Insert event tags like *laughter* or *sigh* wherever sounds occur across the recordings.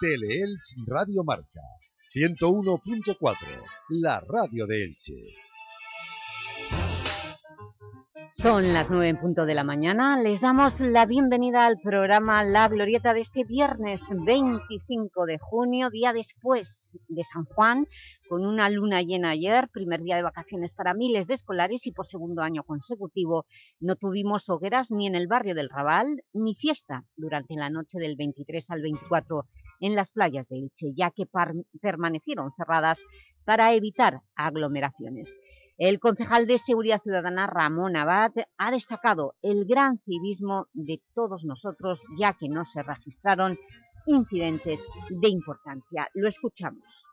Teleelch Radio Marca 101.4, la radio de Elche. Son las nueve en punto de la mañana. Les damos la bienvenida al programa La Glorieta de este viernes 25 de junio, día después de San Juan, con una luna llena ayer, primer día de vacaciones para miles de escolares y por segundo año consecutivo no tuvimos hogueras ni en el barrio del Raval ni fiesta durante la noche del 23 al 24 en las playas de Elche, ya que permanecieron cerradas para evitar aglomeraciones. El concejal de Seguridad Ciudadana, Ramón Abad, ha destacado el gran civismo de todos nosotros, ya que no se registraron incidentes de importancia. Lo escuchamos.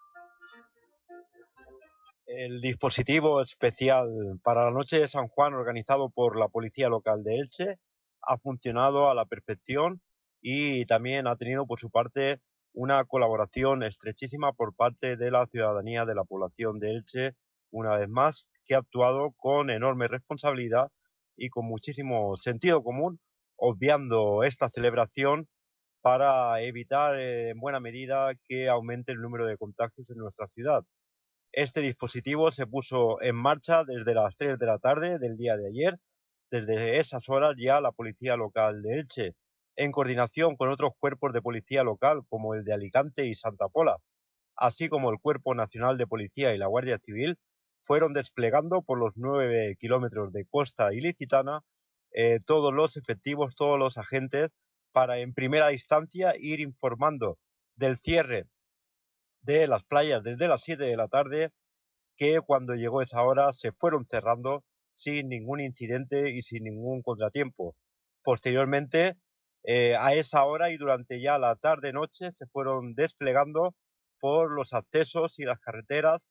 El dispositivo especial para la Noche de San Juan, organizado por la Policía Local de Elche, ha funcionado a la perfección y también ha tenido por su parte una colaboración estrechísima por parte de la ciudadanía de la población de Elche, una vez más, que ha actuado con enorme responsabilidad y con muchísimo sentido común, obviando esta celebración para evitar eh, en buena medida que aumente el número de contagios en nuestra ciudad. Este dispositivo se puso en marcha desde las 3 de la tarde del día de ayer. Desde esas horas ya la Policía Local de Elche, en coordinación con otros cuerpos de policía local como el de Alicante y Santa Pola, así como el Cuerpo Nacional de Policía y la Guardia Civil, fueron desplegando por los nueve kilómetros de costa ilicitana eh, todos los efectivos, todos los agentes, para en primera instancia ir informando del cierre de las playas desde las 7 de la tarde, que cuando llegó esa hora se fueron cerrando sin ningún incidente y sin ningún contratiempo. Posteriormente, eh, a esa hora y durante ya la tarde-noche se fueron desplegando por los accesos y las carreteras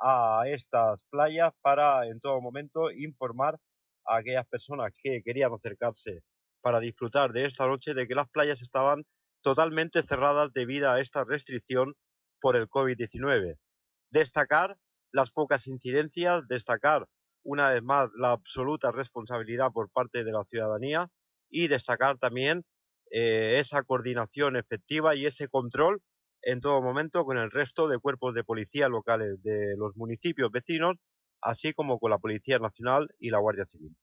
a estas playas para en todo momento informar a aquellas personas que querían acercarse para disfrutar de esta noche de que las playas estaban totalmente cerradas debido a esta restricción por el COVID-19. Destacar las pocas incidencias, destacar una vez más la absoluta responsabilidad por parte de la ciudadanía y destacar también eh, esa coordinación efectiva y ese control en todo momento con el resto de cuerpos de policía locales de los municipios vecinos, así como con la Policía Nacional y la Guardia Civil.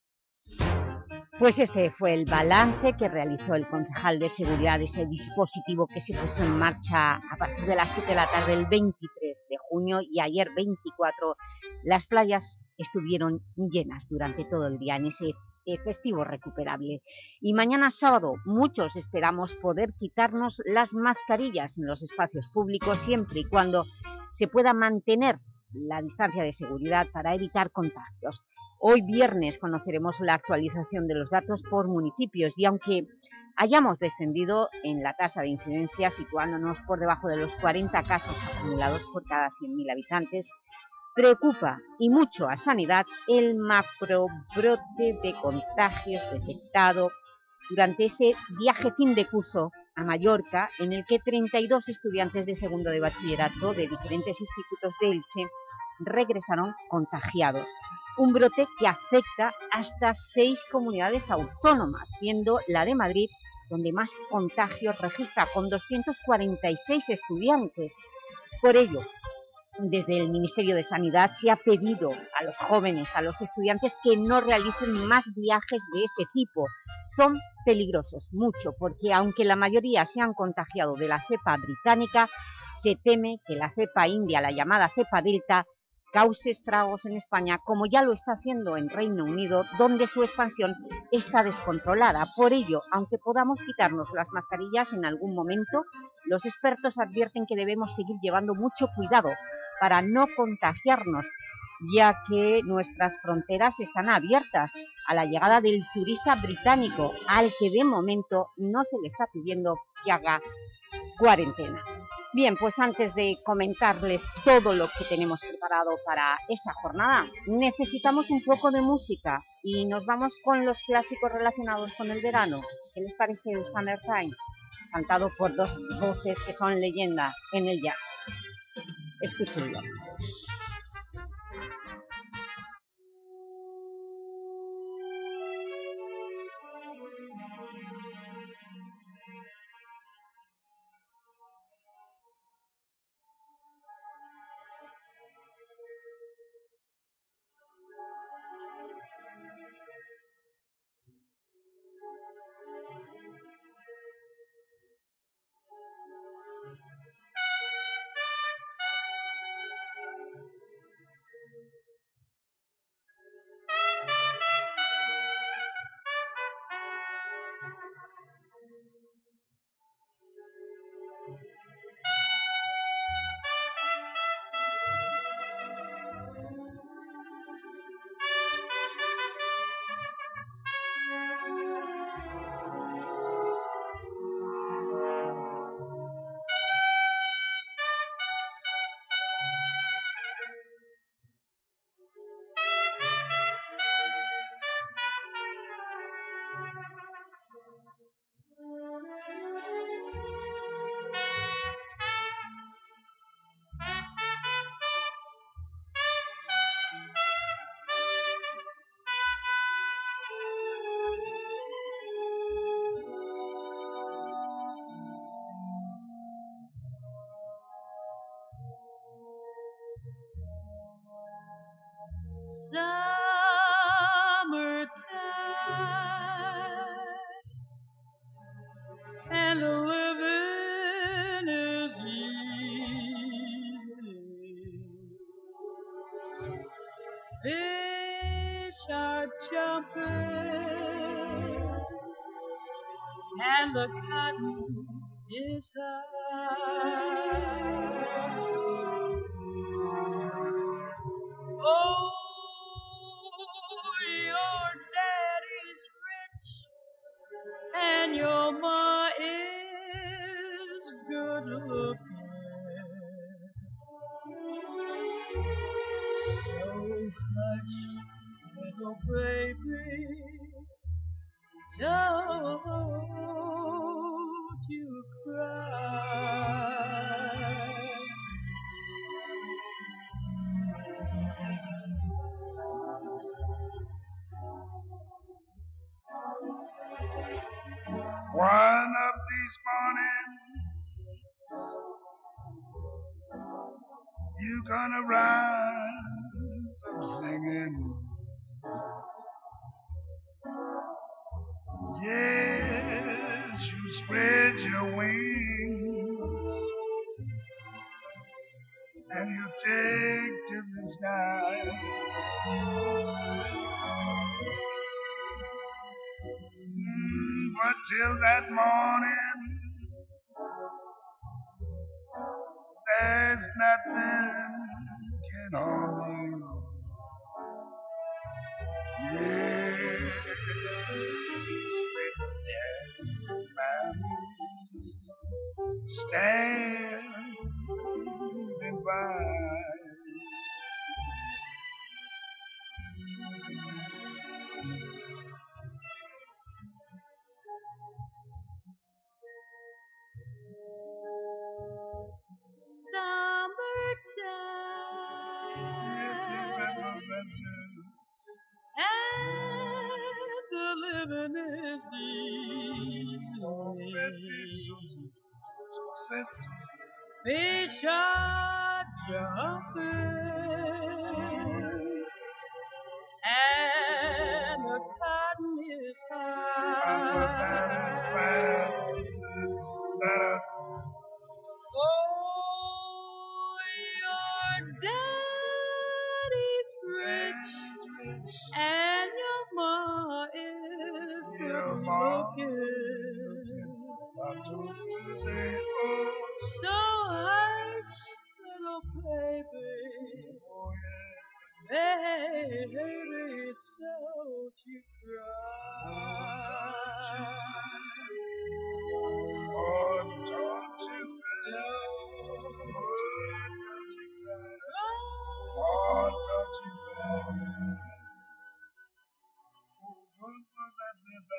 Pues este fue el balance que realizó el concejal de seguridad ese dispositivo que se puso en marcha a partir de las 7 de la tarde del 23 de junio y ayer 24 las playas estuvieron llenas durante todo el día en ese festivo recuperable. Y mañana sábado muchos esperamos poder quitarnos las mascarillas en los espacios públicos siempre y cuando se pueda mantener la distancia de seguridad para evitar contagios. Hoy viernes conoceremos la actualización de los datos por municipios y aunque hayamos descendido en la tasa de incidencia situándonos por debajo de los 40 casos acumulados por cada 100.000 habitantes, Preocupa y mucho a Sanidad el macrobrote de contagios detectado durante ese viaje fin de curso a Mallorca, en el que 32 estudiantes de segundo de bachillerato de diferentes institutos de Elche regresaron contagiados. Un brote que afecta hasta seis comunidades autónomas, siendo la de Madrid donde más contagios registra, con 246 estudiantes. Por ello, desde el Ministerio de Sanidad se ha pedido a los jóvenes, a los estudiantes que no realicen más viajes de ese tipo. Son peligrosos, mucho, porque aunque la mayoría se han contagiado de la cepa británica, se teme que la cepa india, la llamada cepa delta, cause estragos en España, como ya lo está haciendo en Reino Unido, donde su expansión está descontrolada. Por ello, aunque podamos quitarnos las mascarillas en algún momento, los expertos advierten que debemos seguir llevando mucho cuidado para no contagiarnos, ya que nuestras fronteras están abiertas a la llegada del turista británico, al que de momento no se le está pidiendo que haga cuarentena. Bien, pues antes de comentarles todo lo que tenemos preparado para esta jornada, necesitamos un poco de música y nos vamos con los clásicos relacionados con el verano. ¿Qué les parece el Summertime? Cantado por dos voces que son leyenda en el jazz. Escúchenlo. These mornings, You're gonna rise up singing. Yes, you spread your wings and you take to the sky. until that morning. There's nothing can harm you. Yes, standing by. And the living is easy. Fish are jumping and the cotton is high. And your ma is good. looking. So hush, little baby, baby, don't you cry. Oh,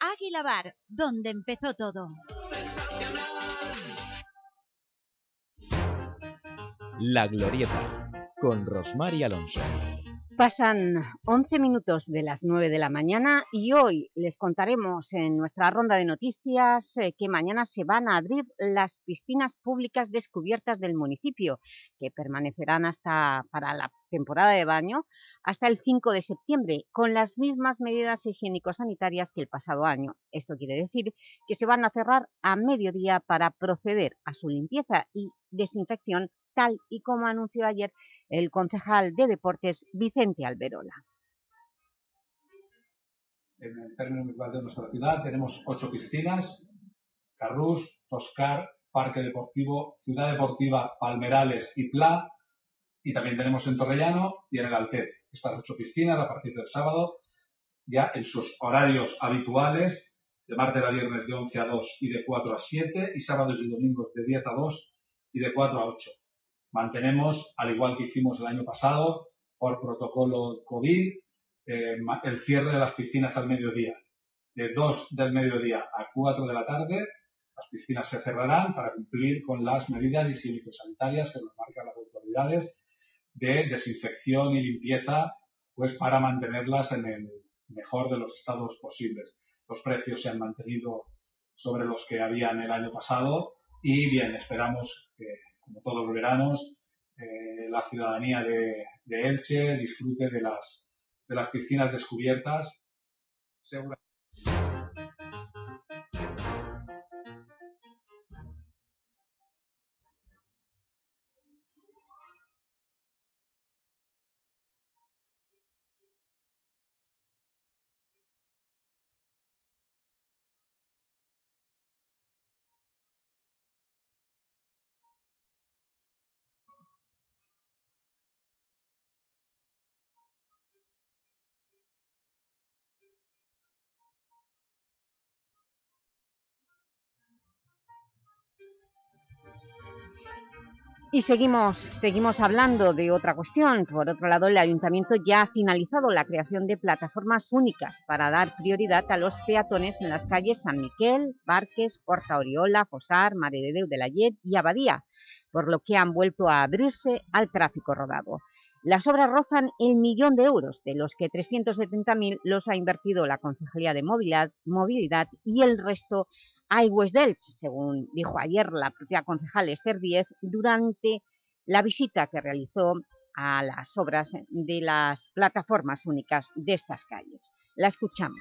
Águila Bar, donde empezó todo. La Glorieta, con Rosmar y Alonso. Pasan 11 minutos de las 9 de la mañana y hoy les contaremos en nuestra ronda de noticias eh, que mañana se van a abrir las piscinas públicas descubiertas del municipio, que permanecerán hasta para la temporada de baño hasta el 5 de septiembre, con las mismas medidas higiénico-sanitarias que el pasado año. Esto quiere decir que se van a cerrar a mediodía para proceder a su limpieza y desinfección tal y como anunció ayer el concejal de Deportes Vicente Alberola. En el término municipal de nuestra ciudad tenemos ocho piscinas, Carrús, Toscar, Parque Deportivo, Ciudad Deportiva, Palmerales y Pla, y también tenemos en Torrellano y en el. Estas ocho piscinas a partir del sábado, ya en sus horarios habituales, de martes a viernes de 11 a 2 y de 4 a 7, y sábados y domingos de 10 a 2 y de 4 a 8. Mantenemos, al igual que hicimos el año pasado, por protocolo COVID, eh, el cierre de las piscinas al mediodía. De 2 del mediodía a 4 de la tarde, las piscinas se cerrarán para cumplir con las medidas higiénico-sanitarias que nos marcan las autoridades de desinfección y limpieza, pues para mantenerlas en el mejor de los estados posibles. Los precios se han mantenido sobre los que habían el año pasado y bien, esperamos que, como todos los veranos, eh, la ciudadanía de, Elche disfrute de las, de las piscinas descubiertas. Y seguimos, seguimos hablando de otra cuestión. Por otro lado, el Ayuntamiento ya ha finalizado la creación de plataformas únicas para dar prioridad a los peatones en las calles San Miquel, Barques, Porta Oriola, Fosar, Mare de Déu de la Llet y Abadía, por lo que han vuelto a abrirse al tráfico rodado. Las obras rozan el millón de euros, de los que 370.000 los ha invertido la Concejalía de Movilidad y el resto Aigües d'Elx, según dijo ayer la propia concejal Esther Díez, durante la visita que realizó a las obras de las plataformas únicas de estas calles. La escuchamos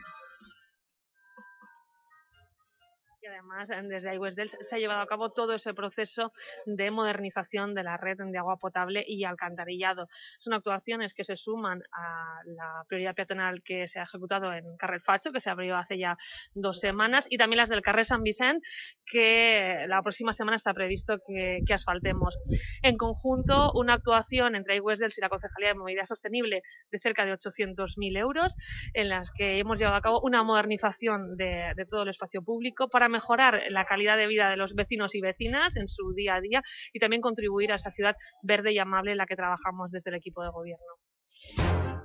además desde Aigüesdel se ha llevado a cabo todo ese proceso de modernización de la red de agua potable y alcantarillado. Son actuaciones que se suman a la prioridad peatonal que se ha ejecutado en Carrer Facho, que se abrió hace ya dos semanas, y también las del Carrer San Vicente, que la próxima semana está previsto que, asfaltemos. En conjunto, una actuación entre Aigüesdel y la Concejalía de Movilidad Sostenible de cerca de 800.000 euros, en las que hemos llevado a cabo una modernización de, de todo el espacio público para mejorar mejorar la calidad de vida de los vecinos y vecinas en su día a día y también contribuir a esa ciudad verde y amable en la que trabajamos desde el equipo de gobierno.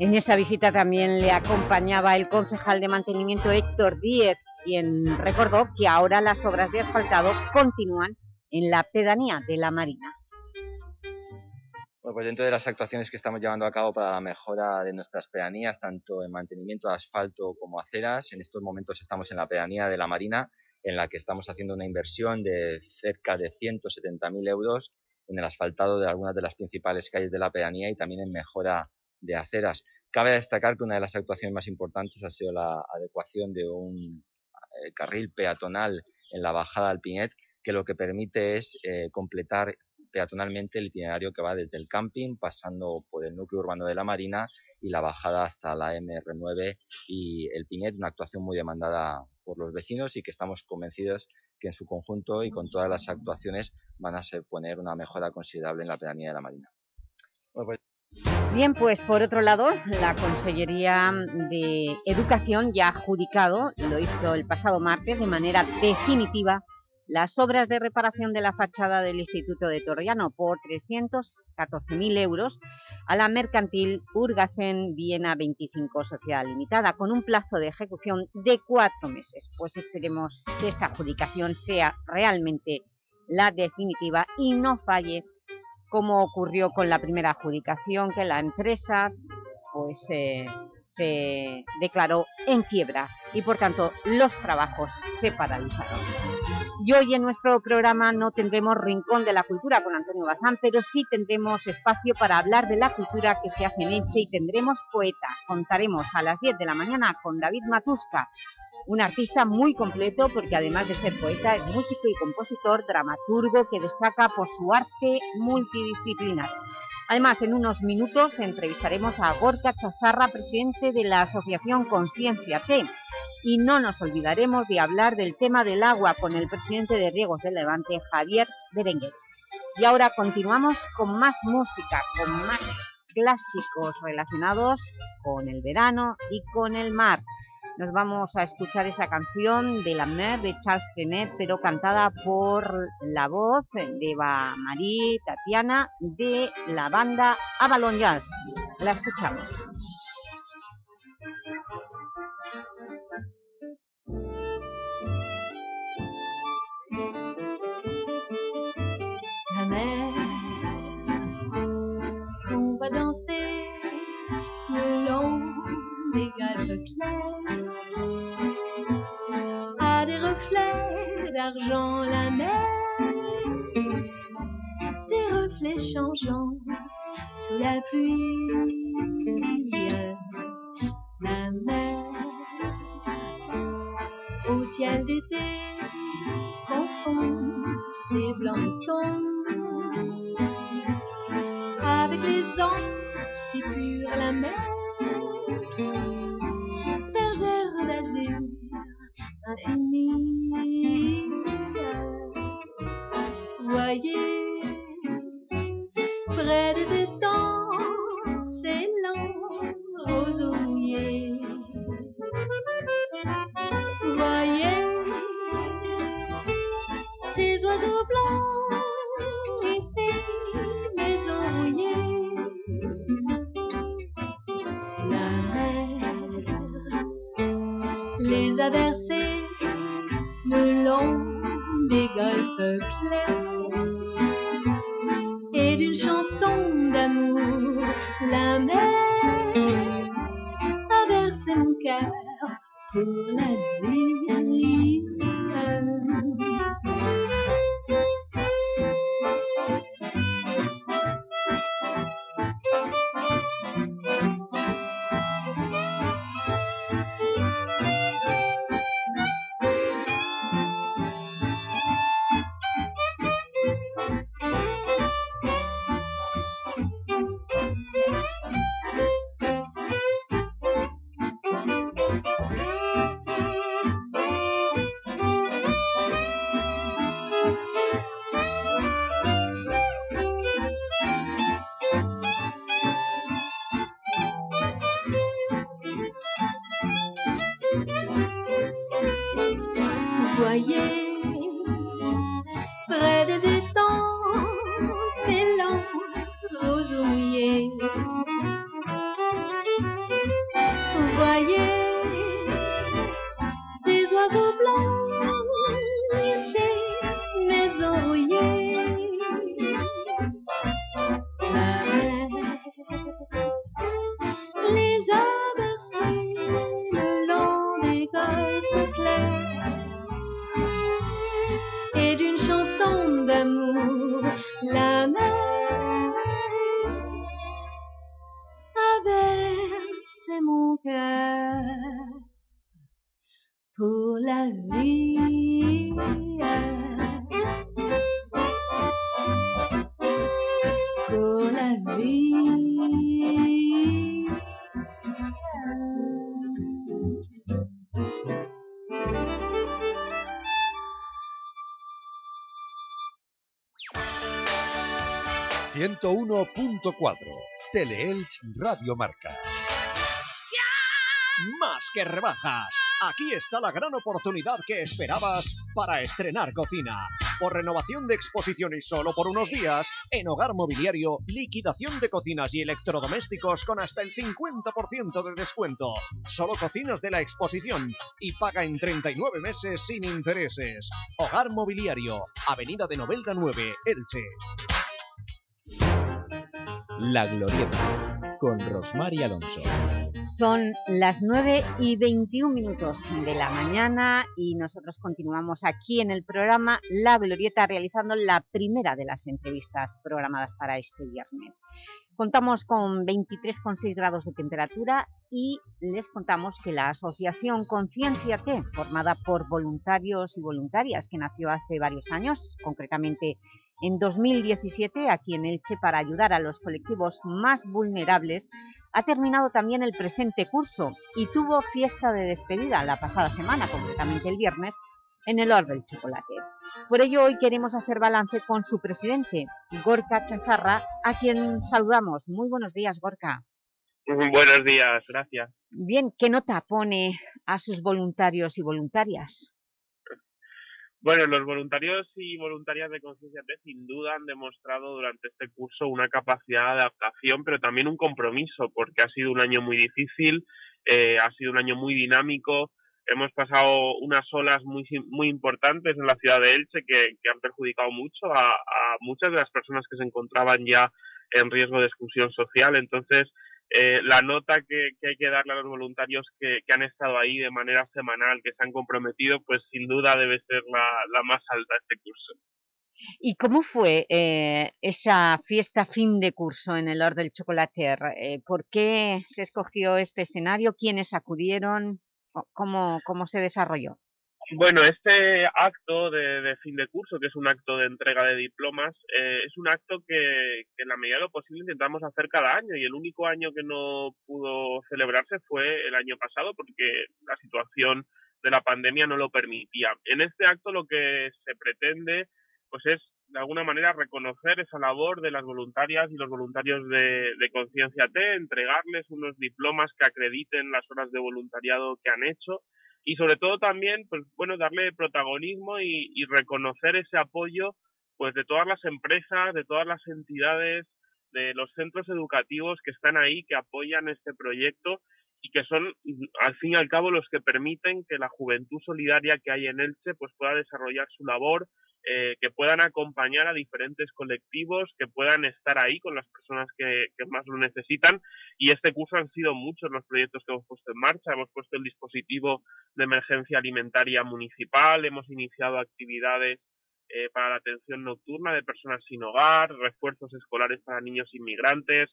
En esta visita también le acompañaba el concejal de mantenimiento Héctor Díez, quien recordó que ahora las obras de asfaltado continúan en la pedanía de la Marina. pues dentro de las actuaciones que estamos llevando a cabo para la mejora de nuestras pedanías, tanto en mantenimiento de asfalto como aceras, en estos momentos estamos en la pedanía de la Marina en la que estamos haciendo una inversión de cerca de 170.000 euros en el asfaltado de algunas de las principales calles de la pedanía y también en mejora de aceras. Cabe destacar que una de las actuaciones más importantes ha sido la adecuación de un eh, carril peatonal en la bajada al Pinet, que lo que permite es eh, completar peatonalmente el itinerario que va desde el camping, pasando por el núcleo urbano de la Marina y la bajada hasta la MR9 y el Pinet, una actuación muy demandada por los vecinos y que estamos convencidos que en su conjunto y con todas las actuaciones van a poner una mejora considerable en la pedanía de la Marina. Pues Bien, pues por otro lado, la Consellería de Educación ya ha adjudicado, lo hizo el pasado martes de manera definitiva, las obras de reparación de la fachada del Instituto de Torriano por 314.000 euros a la mercantil Urgacen Viena 25 Sociedad Limitada, con un plazo de ejecución de cuatro meses. Pues esperemos que esta adjudicación sea realmente la definitiva y no falle como ocurrió con la primera adjudicación, que la empresa pues, eh, se declaró en quiebra y por tanto los trabajos se paralizaron. Y hoy en nuestro programa no tendremos Rincón de la Cultura con Antonio Bazán, pero sí tendremos espacio para hablar de la cultura que se hace en Elche y tendremos poeta. Contaremos a las 10 de la mañana con David Matusca, un artista muy completo porque además de ser poeta es músico y compositor, dramaturgo que destaca por su arte multidisciplinar. Además, en unos minutos entrevistaremos a Gorka Chazarra, presidente de la Asociación Conciencia T. Y no nos olvidaremos de hablar del tema del agua con el presidente de Riegos del Levante, Javier Berenguer. Y ahora continuamos con más música, con más clásicos relacionados con el verano y con el mar nos vamos a escuchar esa canción de La Mer de Charles Trenet, pero cantada por la voz de Eva Marie Tatiana de la banda Avalon Jazz. La escuchamos. reflets, à des reflets d'argent la mer, des reflets changeants sous la pluie. La mer au ciel d'été confond ses blancs tons avec les ans si purs la mer. Voyez près Teleelch Radio Marca. Más que rebajas. Aquí está la gran oportunidad que esperabas para estrenar cocina. Por renovación de exposición y solo por unos días, en Hogar Mobiliario, liquidación de cocinas y electrodomésticos con hasta el 50% de descuento. Solo cocinas de la exposición y paga en 39 meses sin intereses. Hogar Mobiliario, Avenida de Novelda 9, Elche. La Glorieta, con Rosmar y Alonso. Son las 9 y 21 minutos de la mañana y nosotros continuamos aquí en el programa La Glorieta realizando la primera de las entrevistas programadas para este viernes. Contamos con 23,6 grados de temperatura y les contamos que la asociación Conciencia T, formada por voluntarios y voluntarias que nació hace varios años, concretamente en 2017 aquí en Elche para ayudar a los colectivos más vulnerables, ha terminado también el presente curso y tuvo fiesta de despedida la pasada semana, concretamente el viernes, en el Or del Chocolate. Por ello hoy queremos hacer balance con su presidente, Gorka Chazarra, a quien saludamos. Muy buenos días, Gorka. Buenos días, gracias. Bien, ¿qué nota pone a sus voluntarios y voluntarias? Bueno, los voluntarios y voluntarias de Conciencia T sin duda han demostrado durante este curso una capacidad de adaptación, pero también un compromiso, porque ha sido un año muy difícil, eh, ha sido un año muy dinámico, hemos pasado unas olas muy, muy importantes en la ciudad de Elche que, que han perjudicado mucho a, a, muchas de las personas que se encontraban ya en riesgo de exclusión social. Entonces, eh, la nota que, hay que darle a los voluntarios que, han estado ahí de manera semanal, que se han comprometido, pues sin duda debe ser la, la más alta este curso. ¿Y cómo fue eh, esa fiesta fin de curso en el Or del Chocolater? Eh, ¿Por qué se escogió este escenario? ¿Quiénes acudieron? ¿Cómo, cómo se desarrolló? Bueno, este acto de, fin de curso, que es un acto de entrega de diplomas, eh, es un acto que, que, en la medida de lo posible intentamos hacer cada año y el único año que no pudo celebrarse fue el año pasado porque la situación de la pandemia no lo permitía. En este acto lo que se pretende pues es de alguna manera reconocer esa labor de las voluntarias y los voluntarios de, de Conciencia T, entregarles unos diplomas que acrediten las horas de voluntariado que han hecho y sobre todo también, pues bueno, darle protagonismo y, y, reconocer ese apoyo pues de todas las empresas, de todas las entidades, de los centros educativos que están ahí, que apoyan este proyecto y que son al fin y al cabo los que permiten que la juventud solidaria que hay en Elche pues pueda desarrollar su labor, eh, que puedan acompañar a diferentes colectivos, que puedan estar ahí con las personas que, más lo necesitan. Y este curso han sido muchos los proyectos que hemos puesto en marcha. Hemos puesto el dispositivo de emergencia alimentaria municipal, hemos iniciado actividades eh, para la atención nocturna de personas sin hogar, refuerzos escolares para niños inmigrantes.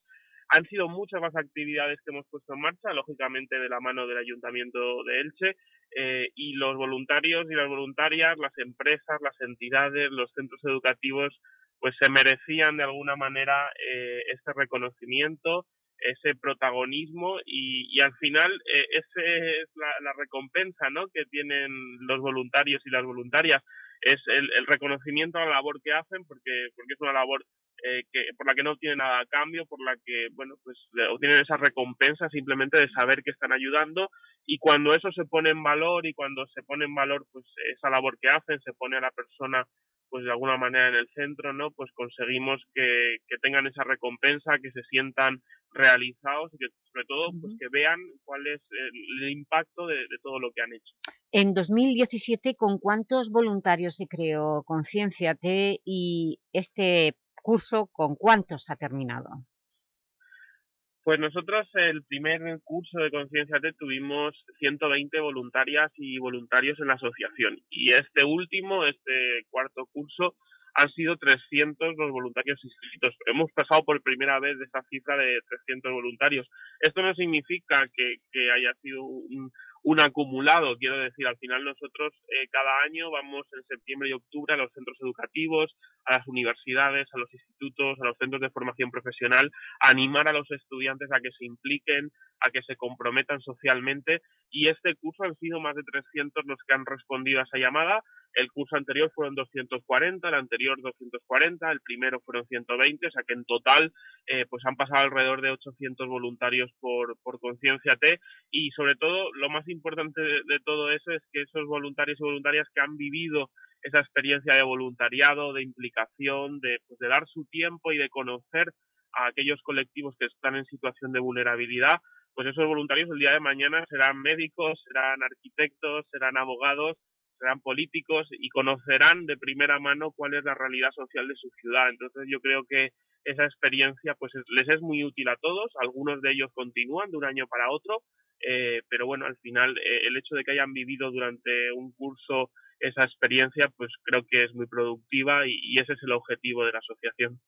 Han sido muchas más actividades que hemos puesto en marcha, lógicamente de la mano del Ayuntamiento de Elche, eh, y los voluntarios y las voluntarias, las empresas, las entidades, los centros educativos, pues se merecían de alguna manera eh, este reconocimiento, ese protagonismo y, y al final eh, esa es la, recompensa ¿no? que tienen los voluntarios y las voluntarias es el, el, reconocimiento a la labor que hacen porque porque es una labor eh, que por la que no tienen nada a cambio por la que bueno pues obtienen esa recompensa simplemente de saber que están ayudando y cuando eso se pone en valor y cuando se pone en valor pues esa labor que hacen se pone a la persona pues de alguna manera en el centro, ¿no? Pues conseguimos que, que tengan esa recompensa, que se sientan realizados y que sobre todo uh -huh. pues que vean cuál es el, el impacto de, de, todo lo que han hecho. En 2017, ¿con cuántos voluntarios se creó Conciencia T y este curso con cuántos ha terminado? Pues nosotros el primer curso de Conciencia T tuvimos 120 voluntarias y voluntarios en la asociación y este último, este cuarto curso, han sido 300 los voluntarios inscritos. Hemos pasado por primera vez de esa cifra de 300 voluntarios. Esto no significa que, que haya sido un, un, acumulado, quiero decir, al final nosotros eh, cada año vamos en septiembre y octubre a los centros educativos, a las universidades, a los institutos, a los centros de formación profesional, a animar a los estudiantes a que se impliquen, a que se comprometan socialmente. Y este curso han sido más de 300 los que han respondido a esa llamada. El curso anterior fueron 240, el anterior 240, el primero fueron 120, o sea que en total eh, pues han pasado alrededor de 800 voluntarios por, por Conciencia T. Y sobre todo lo más importante de, todo eso es que esos voluntarios y voluntarias que han vivido esa experiencia de voluntariado, de implicación, de, pues, de dar su tiempo y de conocer a aquellos colectivos que están en situación de vulnerabilidad, pues esos voluntarios el día de mañana serán médicos, serán arquitectos, serán abogados, serán políticos y conocerán de primera mano cuál es la realidad social de su ciudad. Entonces yo creo que esa experiencia pues les es muy útil a todos, algunos de ellos continúan de un año para otro, eh, pero bueno, al final eh, el hecho de que hayan vivido durante un curso esa experiencia pues creo que es muy productiva y, y ese es el objetivo de la asociación.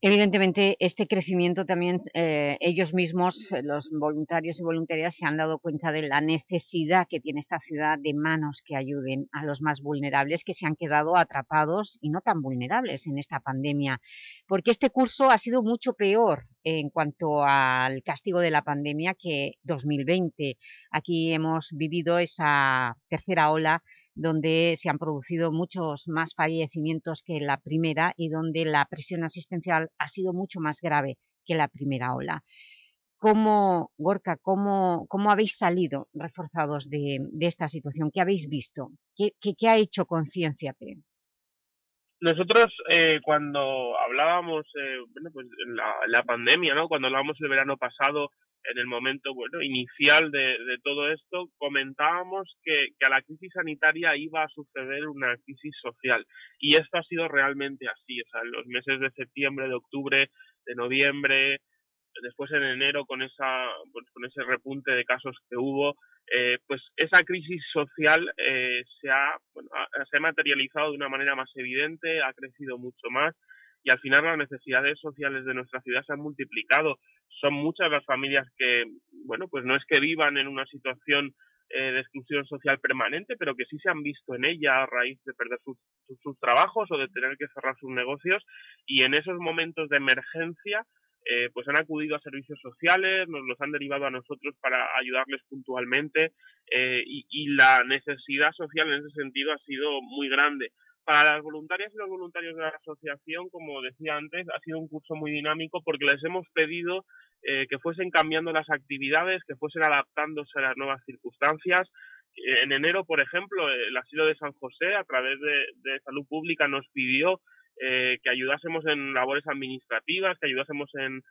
Evidentemente, este crecimiento también, eh, ellos mismos, los voluntarios y voluntarias, se han dado cuenta de la necesidad que tiene esta ciudad de manos que ayuden a los más vulnerables, que se han quedado atrapados y no tan vulnerables en esta pandemia. Porque este curso ha sido mucho peor en cuanto al castigo de la pandemia que 2020. Aquí hemos vivido esa tercera ola donde se han producido muchos más fallecimientos que la primera y donde la presión asistencial ha sido mucho más grave que la primera ola. ¿Cómo, Gorka, cómo, cómo habéis salido reforzados de, esta situación? ¿Qué habéis visto? ¿Qué, qué, qué ha hecho Concienciate? Nosotros eh, cuando hablábamos, eh, bueno, pues la, la pandemia, ¿no? Cuando hablábamos el verano pasado en el momento bueno inicial de, de todo esto comentábamos que, a la crisis sanitaria iba a suceder una crisis social. Y esto ha sido realmente así. O sea en los meses de septiembre de octubre de noviembre después en enero con esa pues, con ese repunte de casos que hubo eh, pues esa crisis social eh, se, ha, bueno, se ha materializado de una manera más evidente, ha crecido mucho más y al final las necesidades sociales de nuestra ciudad se han multiplicado. Son muchas las familias que, bueno, pues no es que vivan en una situación eh, de exclusión social permanente, pero que sí se han visto en ella a raíz de perder sus, trabajos o de tener que cerrar sus negocios y en esos momentos de emergencia eh, pues han acudido a servicios sociales, nos los han derivado a nosotros para ayudarles puntualmente eh, y, la necesidad social en ese sentido ha sido muy grande. Para las voluntarias y los voluntarios de la asociación, como decía antes, ha sido un curso muy dinámico porque les hemos pedido eh, que fuesen cambiando las actividades, que fuesen adaptándose a las nuevas circunstancias. En enero, por ejemplo, el asilo de San José, a través de, de Salud Pública, nos pidió eh, que ayudásemos en labores administrativas, que ayudásemos en,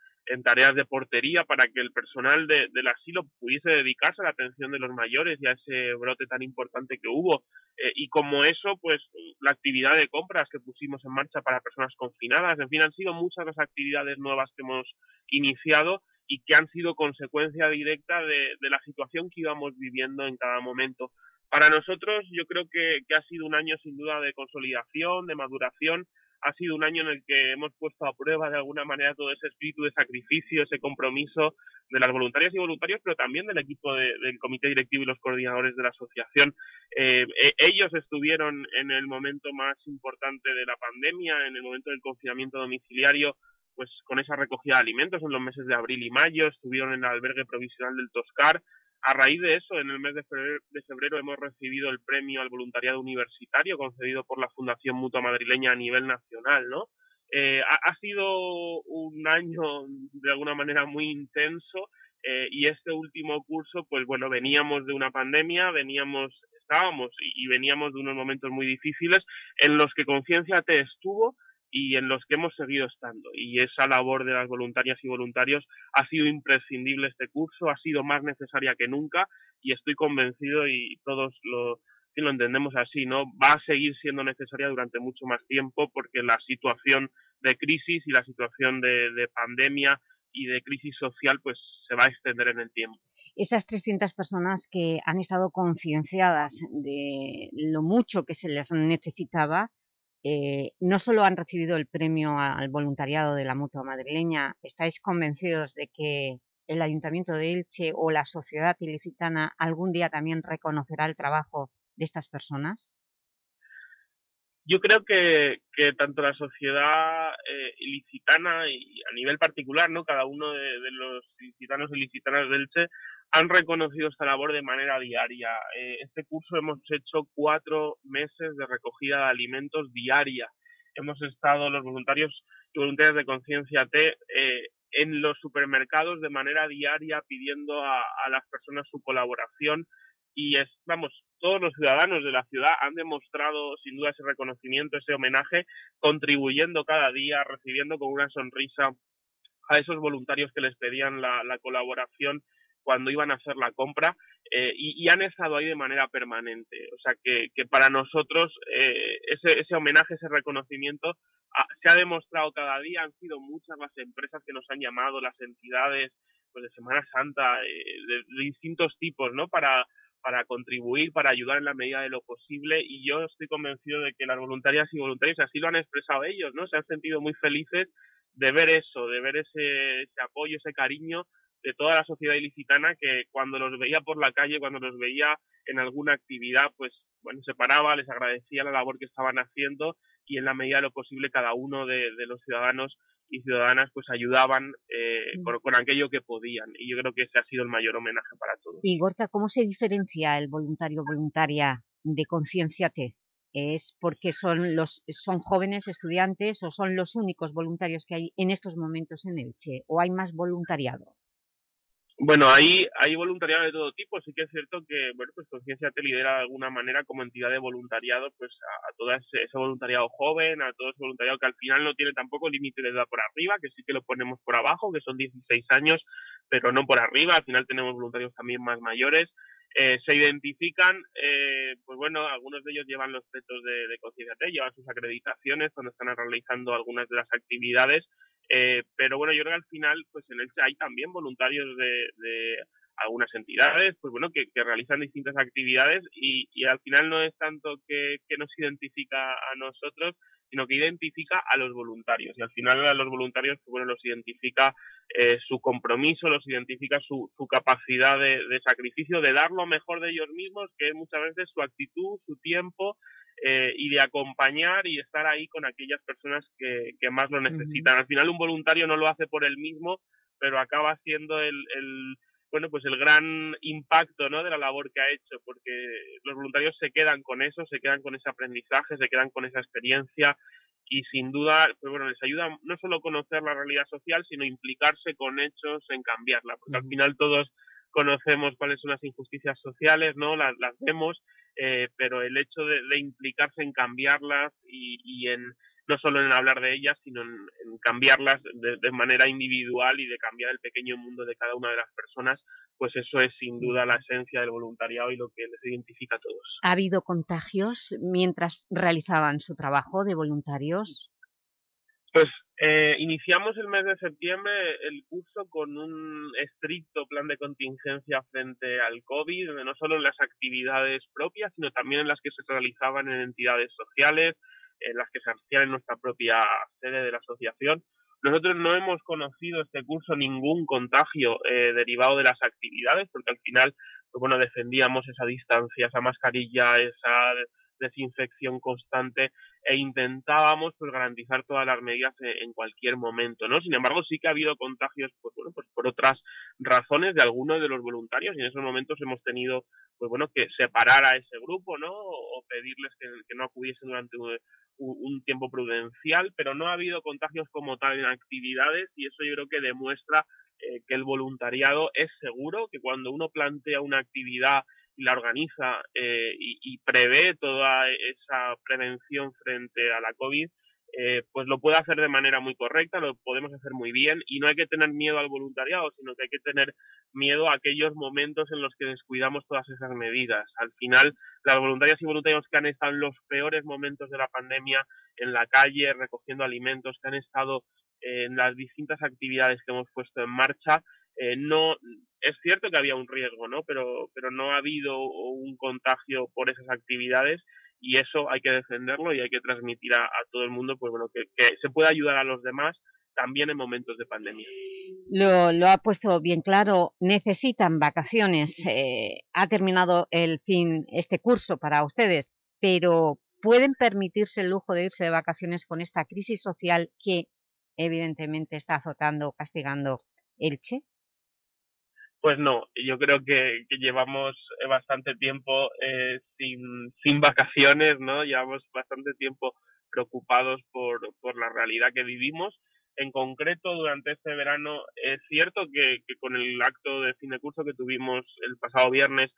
tareas de portería para que el personal de, del asilo pudiese dedicarse a la atención de los mayores y a ese brote tan importante que hubo. Eh, y como eso, pues la actividad de compras que pusimos en marcha para personas confinadas, en fin, han sido muchas las actividades nuevas que hemos iniciado y que han sido consecuencia directa de, la situación que íbamos viviendo en cada momento. Para nosotros yo creo que ha sido un año sin duda de consolidación, de maduración, ha sido un año en el que hemos puesto a prueba de alguna manera todo ese espíritu de sacrificio, ese compromiso de las voluntarias y voluntarios, pero también del equipo de, del comité directivo y los coordinadores de la asociación. Eh, eh, ellos estuvieron en el momento más importante de la pandemia, en el momento del confinamiento domiciliario, pues con esa recogida de alimentos en los meses de abril y mayo, estuvieron en el albergue provisional del Toscar, a raíz de eso, en el mes de febrero, hemos recibido el premio al voluntariado universitario concedido por la Fundación Mutua Madrileña a nivel nacional, ¿no? Eh, ha, sido un año de alguna manera muy intenso eh, y este último curso, pues bueno, veníamos de una pandemia, veníamos, estábamos y, y veníamos de unos momentos muy difíciles en los que Conciencia te estuvo y en los que hemos seguido estando. Y esa labor de las voluntarias y voluntarios ha sido imprescindible este curso, ha sido más necesaria que nunca y estoy convencido y todos lo, si lo entendemos así, ¿no? Va a seguir siendo necesaria durante mucho más tiempo porque la situación de crisis y la situación de, de pandemia y de crisis social pues se va a extender en el tiempo. Esas 300 personas que han estado concienciadas de lo mucho que se les necesitaba eh, no solo han recibido el premio al voluntariado de la Mutua Madrileña, ¿estáis convencidos de que el Ayuntamiento de Elche o la sociedad ilicitana algún día también reconocerá el trabajo de estas personas? Yo creo que, tanto la sociedad eh, ilicitana y a nivel particular, ¿no? cada uno de, de los ilicitanos y ilicitanas de Elche han reconocido esta labor de manera diaria. Eh, este curso hemos hecho cuatro meses de recogida de alimentos diaria. Hemos estado los voluntarios y voluntarias de Conciencia T eh, en los supermercados de manera diaria pidiendo a, a las personas su colaboración y es, vamos, todos los ciudadanos de la ciudad han demostrado sin duda ese reconocimiento, ese homenaje, contribuyendo cada día, recibiendo con una sonrisa a esos voluntarios que les pedían la, la colaboración cuando iban a hacer la compra eh, y, han estado ahí de manera permanente. O sea que, que para nosotros eh, ese, ese homenaje, ese reconocimiento a, se ha demostrado cada día. Han sido muchas las empresas que nos han llamado, las entidades pues, de Semana Santa, eh, de, de distintos tipos, ¿no? Para, para contribuir, para ayudar en la medida de lo posible y yo estoy convencido de que las voluntarias y voluntarios así lo han expresado ellos, ¿no? Se han sentido muy felices de ver eso, de ver ese, ese apoyo, ese cariño de toda la sociedad ilicitana que cuando los veía por la calle, cuando los veía en alguna actividad, pues bueno, se paraba, les agradecía la labor que estaban haciendo y en la medida de lo posible cada uno de, de los ciudadanos y ciudadanas pues ayudaban eh, con, con, aquello que podían y yo creo que ese ha sido el mayor homenaje para todos. Y Gorka, ¿cómo se diferencia el voluntario voluntaria de Conciencia T? ¿Es porque son, los, son jóvenes estudiantes o son los únicos voluntarios que hay en estos momentos en Elche o hay más voluntariado? Bueno, hay, hay voluntariado de todo tipo, sí que es cierto que, bueno, pues Conciencia te lidera de alguna manera como entidad de voluntariado, pues a, a todo ese, ese, voluntariado joven, a todo ese voluntariado que al final no tiene tampoco límite de edad por arriba, que sí que lo ponemos por abajo, que son 16 años, pero no por arriba, al final tenemos voluntarios también más mayores, eh, se identifican, eh, pues bueno, algunos de ellos llevan los retos de, de Conciencia T, llevan sus acreditaciones cuando están realizando algunas de las actividades, eh, pero bueno, yo creo que al final, pues en el hay también voluntarios de, de algunas entidades, pues bueno, que, que realizan distintas actividades y, y, al final no es tanto que, que nos identifica a nosotros, sino que identifica a los voluntarios. Y al final a los voluntarios, pues bueno, los identifica eh, su compromiso, los identifica su, su capacidad de, de, sacrificio, de dar lo mejor de ellos mismos, que es muchas veces su actitud, su tiempo eh, y de acompañar y estar ahí con aquellas personas que, que más lo necesitan. Uh -huh. Al final un voluntario no lo hace por él mismo, pero acaba siendo el, el bueno, pues el gran impacto ¿no? de la labor que ha hecho, porque los voluntarios se quedan con eso, se quedan con ese aprendizaje, se quedan con esa experiencia y sin duda, pues bueno, les ayuda no solo a conocer la realidad social, sino implicarse con hechos en cambiarla, porque al final todos conocemos cuáles son las injusticias sociales, ¿no? Las, las vemos, eh, pero el hecho de, implicarse en cambiarlas y, y en no solo en hablar de ellas, sino en, en cambiarlas de, de, manera individual y de cambiar el pequeño mundo de cada una de las personas, pues eso es sin duda la esencia del voluntariado y lo que les identifica a todos. ¿Ha habido contagios mientras realizaban su trabajo de voluntarios? Pues eh, iniciamos el mes de septiembre el curso con un estricto plan de contingencia frente al COVID, no solo en las actividades propias, sino también en las que se realizaban en entidades sociales, en las que se hacían en nuestra propia sede de la asociación. Nosotros no hemos conocido este curso ningún contagio eh, derivado de las actividades, porque al final, pues bueno, defendíamos esa distancia, esa mascarilla, esa desinfección constante e intentábamos pues garantizar todas las medidas en, en, cualquier momento, ¿no? Sin embargo, sí que ha habido contagios, pues bueno, pues por otras razones de algunos de los voluntarios y en esos momentos hemos tenido, pues bueno, que separar a ese grupo, ¿no? O pedirles que, no acudiesen durante un, un tiempo prudencial, pero no ha habido contagios como tal en actividades y eso yo creo que demuestra eh, que el voluntariado es seguro, que cuando uno plantea una actividad la organiza eh, y, y, prevé toda esa prevención frente a la COVID, eh, pues lo puede hacer de manera muy correcta, lo podemos hacer muy bien y no hay que tener miedo al voluntariado, sino que hay que tener miedo a aquellos momentos en los que descuidamos todas esas medidas. Al final, las voluntarias y voluntarios que han estado en los peores momentos de la pandemia en la calle recogiendo alimentos, que han estado en las distintas actividades que hemos puesto en marcha, eh, no es cierto que había un riesgo, ¿no? Pero, pero no ha habido un contagio por esas actividades y eso hay que defenderlo y hay que transmitir a, todo el mundo, pues bueno, que, se puede ayudar a los demás también en momentos de pandemia. Lo, lo ha puesto bien claro, necesitan vacaciones, eh, ha terminado el fin este curso para ustedes, pero ¿pueden permitirse el lujo de irse de vacaciones con esta crisis social que evidentemente está azotando, castigando Elche? Pues no, yo creo que, llevamos eh, bastante tiempo eh, sin, sin vacaciones, ¿no? Llevamos bastante tiempo preocupados por, por la realidad que vivimos. En concreto, durante este verano, es cierto que, que con el acto de fin de curso que tuvimos el pasado viernes,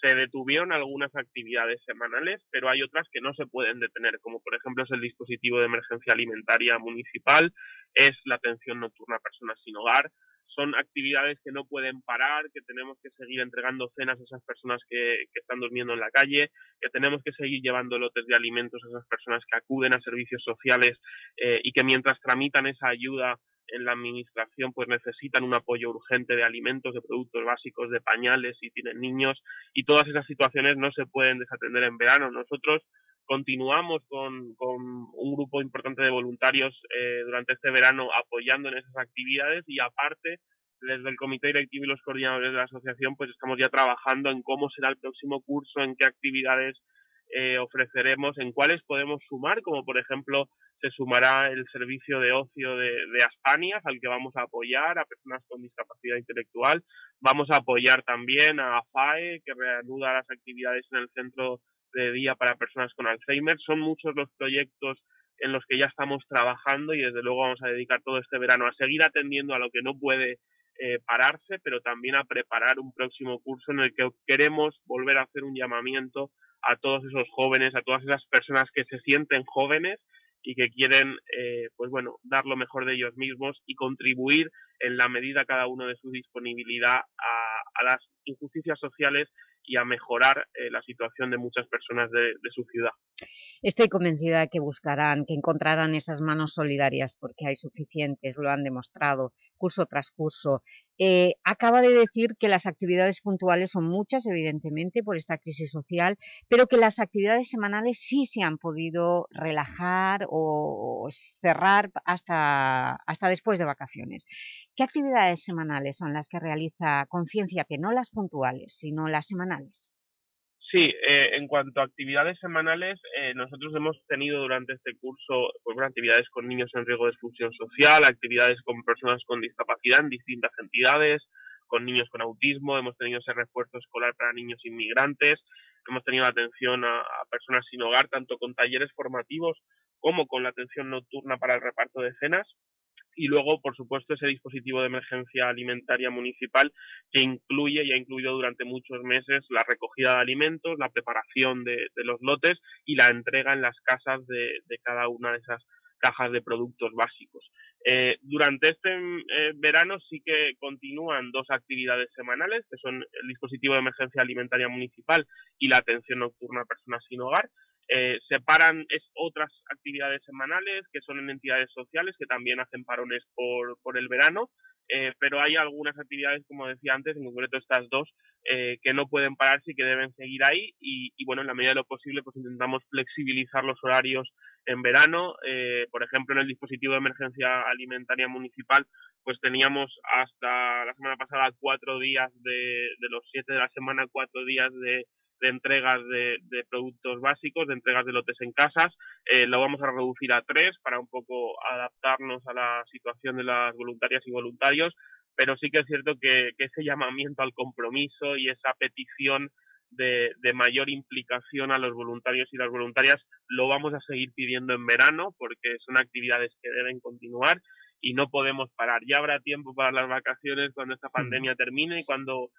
se detuvieron algunas actividades semanales, pero hay otras que no se pueden detener, como por ejemplo es el dispositivo de emergencia alimentaria municipal, es la atención nocturna a personas sin hogar, son actividades que no pueden parar, que tenemos que seguir entregando cenas a esas personas que, que, están durmiendo en la calle, que tenemos que seguir llevando lotes de alimentos a esas personas que acuden a servicios sociales eh, y que mientras tramitan esa ayuda en la administración pues necesitan un apoyo urgente de alimentos, de productos básicos, de pañales si tienen niños y todas esas situaciones no se pueden desatender en verano. Nosotros continuamos con, con un grupo importante de voluntarios eh, durante este verano apoyando en esas actividades y aparte desde el comité directivo y los coordinadores de la asociación pues estamos ya trabajando en cómo será el próximo curso, en qué actividades eh, ofreceremos, en cuáles podemos sumar, como por ejemplo se sumará el servicio de ocio de, de Aspanias, al que vamos a apoyar a personas con discapacidad intelectual. Vamos a apoyar también a FAE, que reanuda las actividades en el centro de día para personas con Alzheimer. Son muchos los proyectos en los que ya estamos trabajando y desde luego vamos a dedicar todo este verano a seguir atendiendo a lo que no puede eh, pararse, pero también a preparar un próximo curso en el que queremos volver a hacer un llamamiento a todos esos jóvenes, a todas esas personas que se sienten jóvenes y que quieren, eh, pues bueno, dar lo mejor de ellos mismos y contribuir en la medida cada uno de su disponibilidad a, a las injusticias sociales y a mejorar eh, la situación de muchas personas de, de, su ciudad. Estoy convencida de que buscarán, que encontrarán esas manos solidarias porque hay suficientes, lo han demostrado, curso tras curso. Eh, acaba de decir que las actividades puntuales son muchas, evidentemente, por esta crisis social, pero que las actividades semanales sí se han podido relajar o cerrar hasta, hasta después de vacaciones. ¿Qué actividades semanales son las que realiza Conciencia, que no las puntuales, sino las semanales? Sí, eh, en cuanto a actividades semanales, eh, nosotros hemos tenido durante este curso pues, actividades con niños en riesgo de exclusión social, actividades con personas con discapacidad en distintas entidades, con niños con autismo, hemos tenido ese refuerzo escolar para niños inmigrantes, hemos tenido atención a, a personas sin hogar, tanto con talleres formativos como con la atención nocturna para el reparto de cenas y luego, por supuesto, ese dispositivo de emergencia alimentaria municipal que incluye y ha incluido durante muchos meses la recogida de alimentos, la preparación de, los lotes y la entrega en las casas de, cada una de esas cajas de productos básicos. Eh, durante este eh, verano sí que continúan dos actividades semanales, que son el dispositivo de emergencia alimentaria municipal y la atención nocturna a personas sin hogar, eh, separan es otras actividades semanales que son en entidades sociales que también hacen parones por, por el verano, eh, pero hay algunas actividades, como decía antes, en concreto estas dos, eh, que no pueden pararse y que deben seguir ahí y, y, bueno, en la medida de lo posible pues intentamos flexibilizar los horarios en verano. por ejemplo, en el dispositivo de emergencia alimentaria municipal pues teníamos hasta la semana pasada cuatro días de, de los siete de la semana, cuatro días de de entregas de, productos básicos, de entregas de lotes en casas. Eh, lo vamos a reducir a tres para un poco adaptarnos a la situación de las voluntarias y voluntarios, pero sí que es cierto que, ese llamamiento al compromiso y esa petición de, mayor implicación a los voluntarios y las voluntarias lo vamos a seguir pidiendo en verano porque son actividades que deben continuar y no podemos parar. Ya habrá tiempo para las vacaciones cuando esta pandemia termine y cuando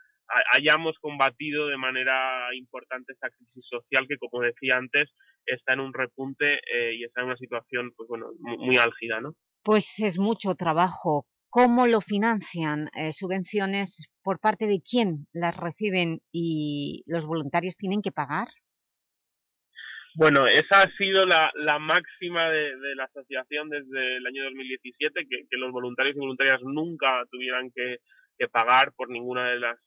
hayamos combatido de manera importante esta crisis social que, como decía antes, está en un repunte eh, y está en una situación pues bueno, muy, álgida. ¿no? Pues es mucho trabajo. ¿Cómo lo financian? Eh, ¿Subvenciones por parte de quién las reciben y los voluntarios tienen que pagar? Bueno, esa ha sido la, la máxima de, de, la asociación desde el año 2017, que, que los voluntarios y voluntarias nunca tuvieran que, que pagar por ninguna de las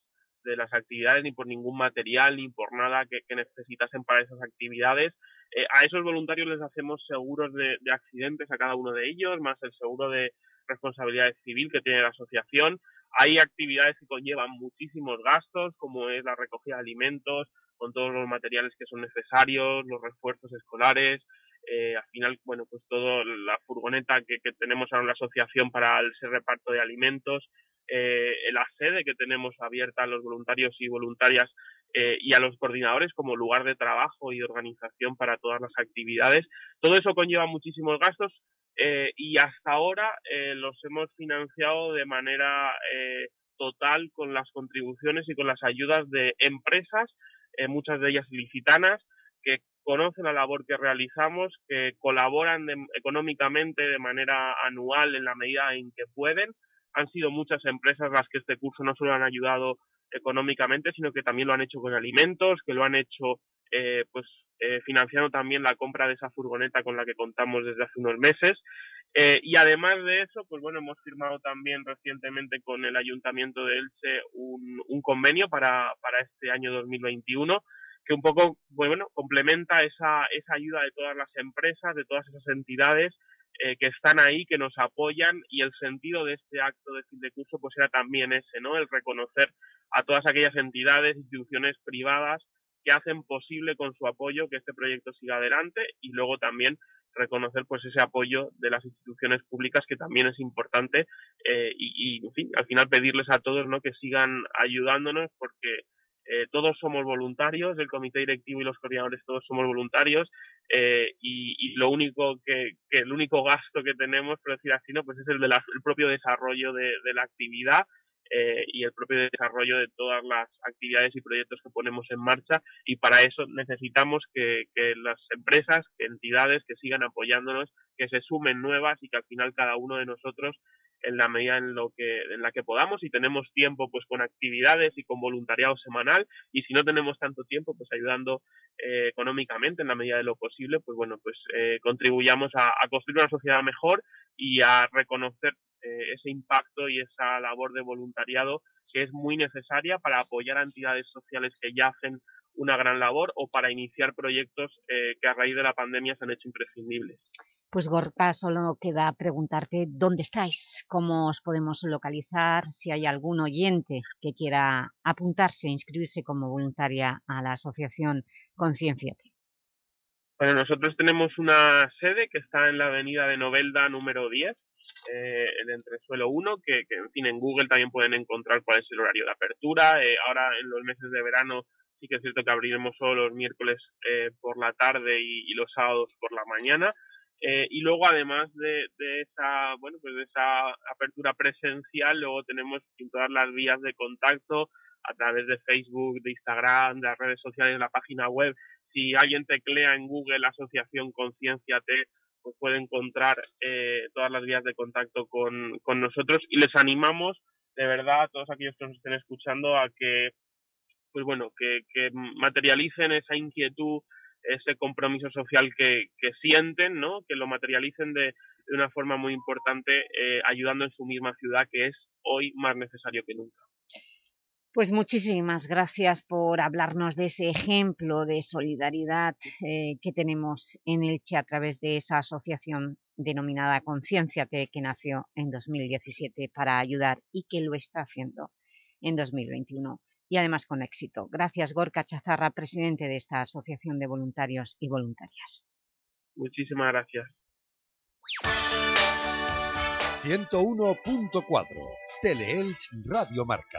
de las actividades, ni por ningún material, ni por nada que, necesitasen para esas actividades. Eh, a esos voluntarios les hacemos seguros de, accidentes a cada uno de ellos, más el seguro de responsabilidad civil que tiene la asociación. Hay actividades que conllevan muchísimos gastos, como es la recogida de alimentos, con todos los materiales que son necesarios, los refuerzos escolares, eh, al final, bueno, pues toda la furgoneta que, que tenemos ahora en la asociación para ese reparto de alimentos, eh, la sede que tenemos abierta a los voluntarios y voluntarias eh, y a los coordinadores como lugar de trabajo y organización para todas las actividades. Todo eso conlleva muchísimos gastos eh, y hasta ahora eh, los hemos financiado de manera total con las contribuciones y con las ayudas de empresas, muchas de ellas licitanas, que conocen la labor que realizamos, que colaboran económicamente de manera anual en la medida en que pueden han sido muchas empresas las que este curso no solo han ayudado económicamente, sino que también lo han hecho con alimentos, que lo han hecho eh, pues eh, financiando también la compra de esa furgoneta con la que contamos desde hace unos meses. Eh, y además de eso, pues bueno, hemos firmado también recientemente con el Ayuntamiento de Elche un, un convenio para, para este año 2021 que un poco, pues bueno, complementa esa, esa ayuda de todas las empresas, de todas esas entidades eh, que están ahí, que nos apoyan y el sentido de este acto de fin de curso pues era también ese, ¿no? El reconocer a todas aquellas entidades, instituciones privadas que hacen posible con su apoyo que este proyecto siga adelante y luego también reconocer pues ese apoyo de las instituciones públicas que también es importante eh, y, y, en fin, al final pedirles a todos ¿no? que sigan ayudándonos porque eh, todos somos voluntarios, el comité directivo y los coordinadores todos somos voluntarios eh, y, lo único que, el único gasto que tenemos, por decir así, ¿no? pues es el del propio desarrollo de, la actividad eh, y el propio desarrollo de todas las actividades y proyectos que ponemos en marcha y para eso necesitamos que, que las empresas, que entidades que sigan apoyándonos, que se sumen nuevas y que al final cada uno de nosotros en la medida en lo que en la que podamos y tenemos tiempo pues con actividades y con voluntariado semanal y si no tenemos tanto tiempo pues ayudando eh, económicamente en la medida de lo posible pues bueno pues eh, contribuyamos a, construir una sociedad mejor y a reconocer eh, ese impacto y esa labor de voluntariado que es muy necesaria para apoyar a entidades sociales que ya hacen una gran labor o para iniciar proyectos que a raíz de la pandemia se han hecho imprescindibles. Pues Gorka, solo queda preguntarte dónde estáis, cómo os podemos localizar, si hay algún oyente que quiera apuntarse, inscribirse como voluntaria a la asociación Concienciate. Bueno, nosotros tenemos una sede que está en la avenida de Novelda número 10, eh, el entresuelo 1, que, en fin en Google también pueden encontrar cuál es el horario de apertura. Eh, ahora en los meses de verano sí que es cierto que abriremos solo los miércoles eh, por la tarde y, los sábados por la mañana. Eh, y luego, además de, esa, bueno, pues de esa apertura presencial, luego tenemos en todas las vías de contacto a través de Facebook, de Instagram, de las redes sociales, de la página web. Si alguien teclea en Google la Asociación Conciencia T, pues puede encontrar eh, todas las vías de contacto con, con nosotros y les animamos de verdad a todos aquellos que nos estén escuchando a que pues bueno que materialicen esa inquietud ese compromiso social que, sienten, ¿no? que lo materialicen de, una forma muy importante, eh, ayudando en su misma ciudad, que es hoy más necesario que nunca. Pues muchísimas gracias por hablarnos de ese ejemplo de solidaridad eh, que tenemos en Elche a través de esa asociación denominada Concienciate, que nació en 2017 para ayudar y que lo está haciendo en 2021 y además con éxito. Gracias, Gorka Chazarra, presidente de esta Asociación de Voluntarios y Voluntarias. Muchísimas gracias. 101.4 Teleelch Radio Marca.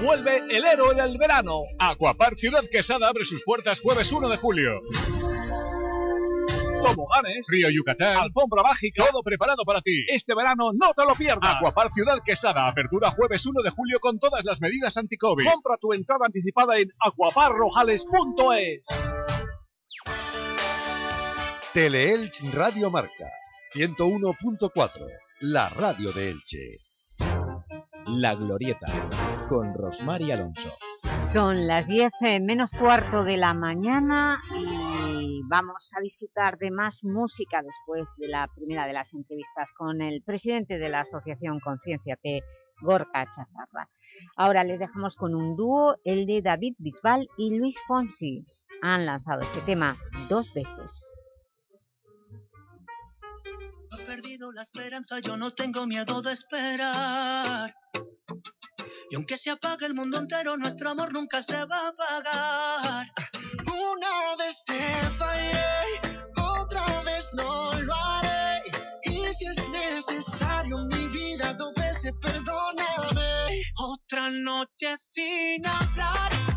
Vuelve el héroe del verano. Aquapar Ciudad Quesada abre sus puertas jueves 1 de julio. Toboganes, Río Yucatán, alfombra mágica, todo preparado para ti. Este verano no te lo pierdas. Aquapar Ciudad Quesada, apertura jueves 1 de julio con todas las medidas anti-COVID. Compra tu entrada anticipada en acuaparrojales.es. Teleelch Radio Marca 101.4, la radio de Elche. La Glorieta con Rosmar y Alonso. Son las 10 menos cuarto de la mañana y vamos a disfrutar de más música después de la primera de las entrevistas con el presidente de la Asociación Conciencia T, Gorka Chazarra. Ahora les dejamos con un dúo, el de David Bisbal y Luis Fonsi. Han lanzado este tema dos veces. he perdido la esperanza, yo no tengo miedo de esperar. Y aunque se apague el mundo entero, nuestro amor nunca se va a apagar. Una vez te fallé, otra vez no lo haré. Y si es necesario, mi vida dos veces perdóname. Otra noche sin hablar.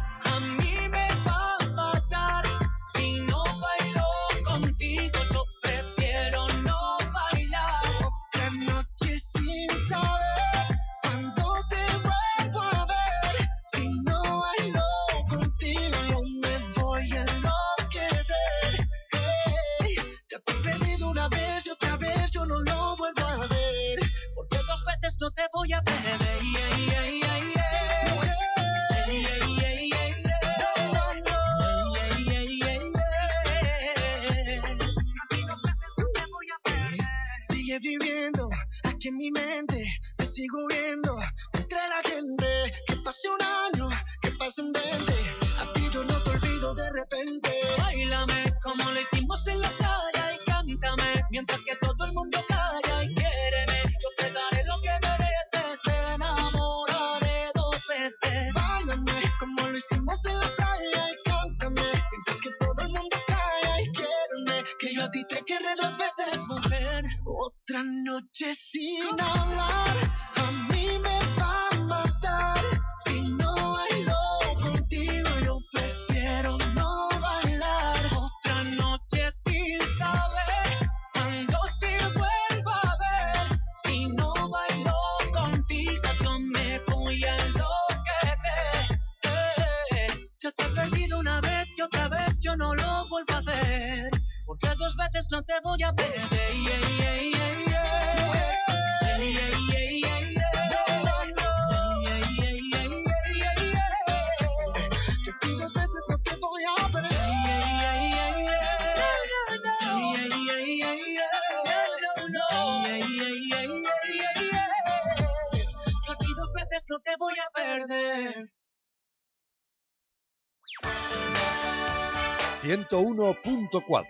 101.4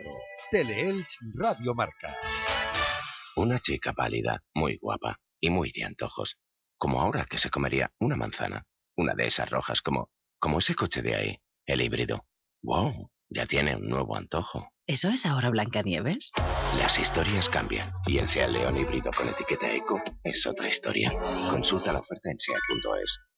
Teleelch Radio Marca. Una chica pálida, muy guapa y muy de antojos. Como ahora que se comería una manzana. Una de esas rojas como, como ese coche de ahí, el híbrido. ¡Wow! Ya tiene un nuevo antojo. ¿Eso es ahora Blancanieves? Las historias cambian y el Seat León híbrido con etiqueta Eco es otra historia. Consulta la oferta en seat.es.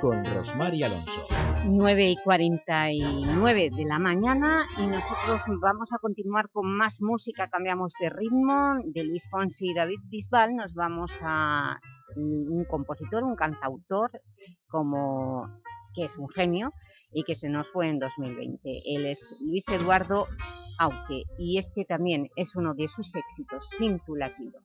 con Rosmar y Alonso. 9 y 49 de la mañana y nosotros vamos a continuar con más música, cambiamos de ritmo, de Luis Fonsi y David Bisbal nos vamos a un compositor, un cantautor como que es un genio y que se nos fue en 2020. Él es Luis Eduardo Auque y este también es uno de sus éxitos, Sin tu latido.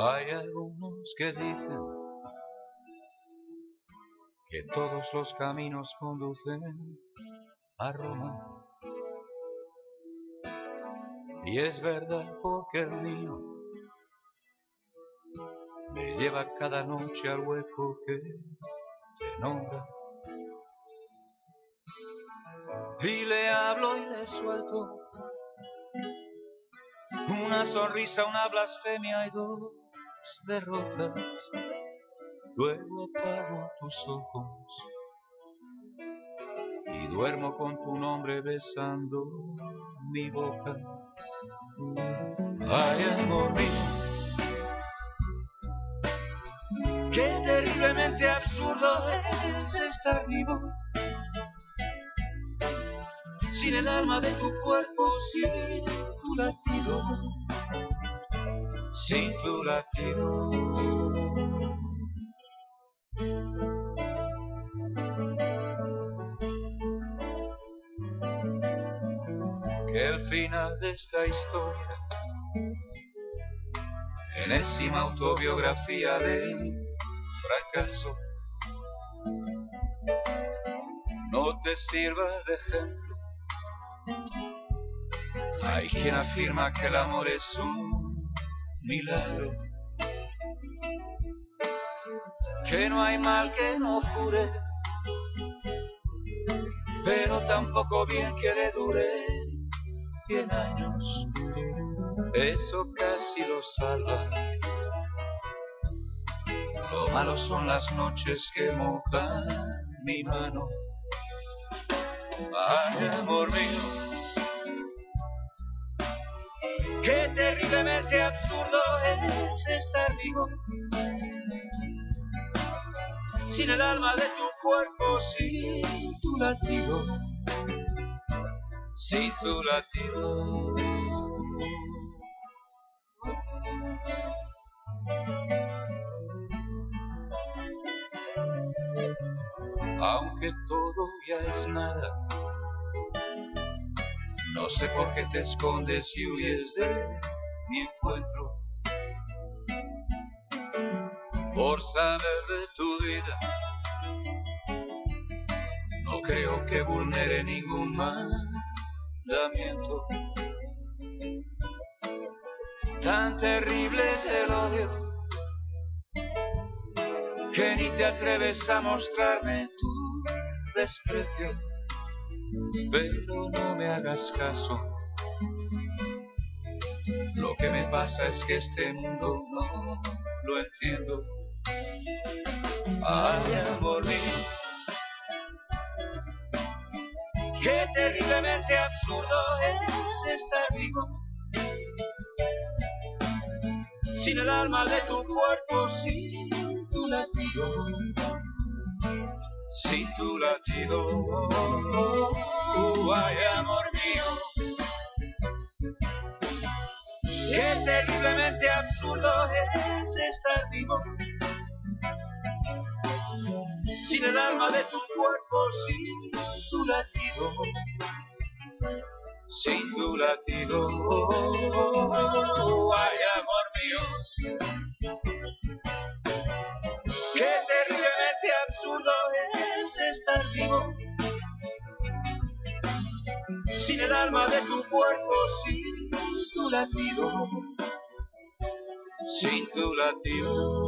Hay algunos que dicen que todos los caminos conducen a Roma. Y es verdad porque el mío me lleva cada noche al hueco que te nombra. Y le hablo y le suelto una sonrisa, una blasfemia y dos derrotas. Luego apago tus ojos y duermo con tu nombre besando mi boca. Ay, amor mío, qué terriblemente absurdo es estar vivo sin el alma de tu cuerpo, sin tu latido, sin tu latido. Que el final de esta historia, enésima autobiografía de fracaso, no te sirva de ejemplo hay quien afirma que el amor es un milagro, que no hay mal que no cure, pero tampoco bien que le dure cien años, eso casi lo salva. Lo malo son las noches que mojan mi mano. Ay, amor mío, Qué terriblemente absurdo es estar vivo. Sin el alma de tu cuerpo, sin tu latido, sin tu latido. Aunque todo ya es nada no sé por qué te escondes y huyes de mi encuentro. Por saber de tu vida, no creo que vulnere ningún mandamiento. Tan terrible es el odio que ni te atreves a mostrarme tu desprecio. Pero no me hagas caso. Lo que me pasa es que este mundo no lo entiendo. Ay, amor mío, qué terriblemente absurdo es estar vivo. Sin el alma de tu cuerpo, sin tu latido, sin tu latido. Ay, amor mío, qué terriblemente absurdo es estar vivo. Sin el alma de tu cuerpo, sin tu latido, sin tu latido. Ay, estar vivo. Sin el alma de tu cuerpo, sin tu latido, sin tu latido.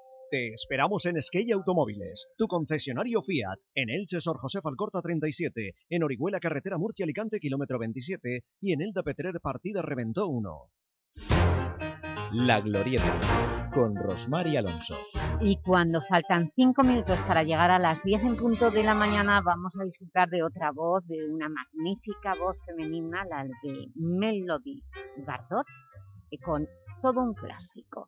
Te esperamos en Skey Automóviles, tu concesionario Fiat, en Elche Sor José Alcorta 37, en Orihuela Carretera Murcia Alicante kilómetro 27 y en Elda Petrer Partida Reventó 1. La Glorieta, con Rosmar y Alonso. Y cuando faltan cinco minutos para llegar a las 10 en punto de la mañana, vamos a disfrutar de otra voz, de una magnífica voz femenina, la de Melody Gardot, y con todo un clásico.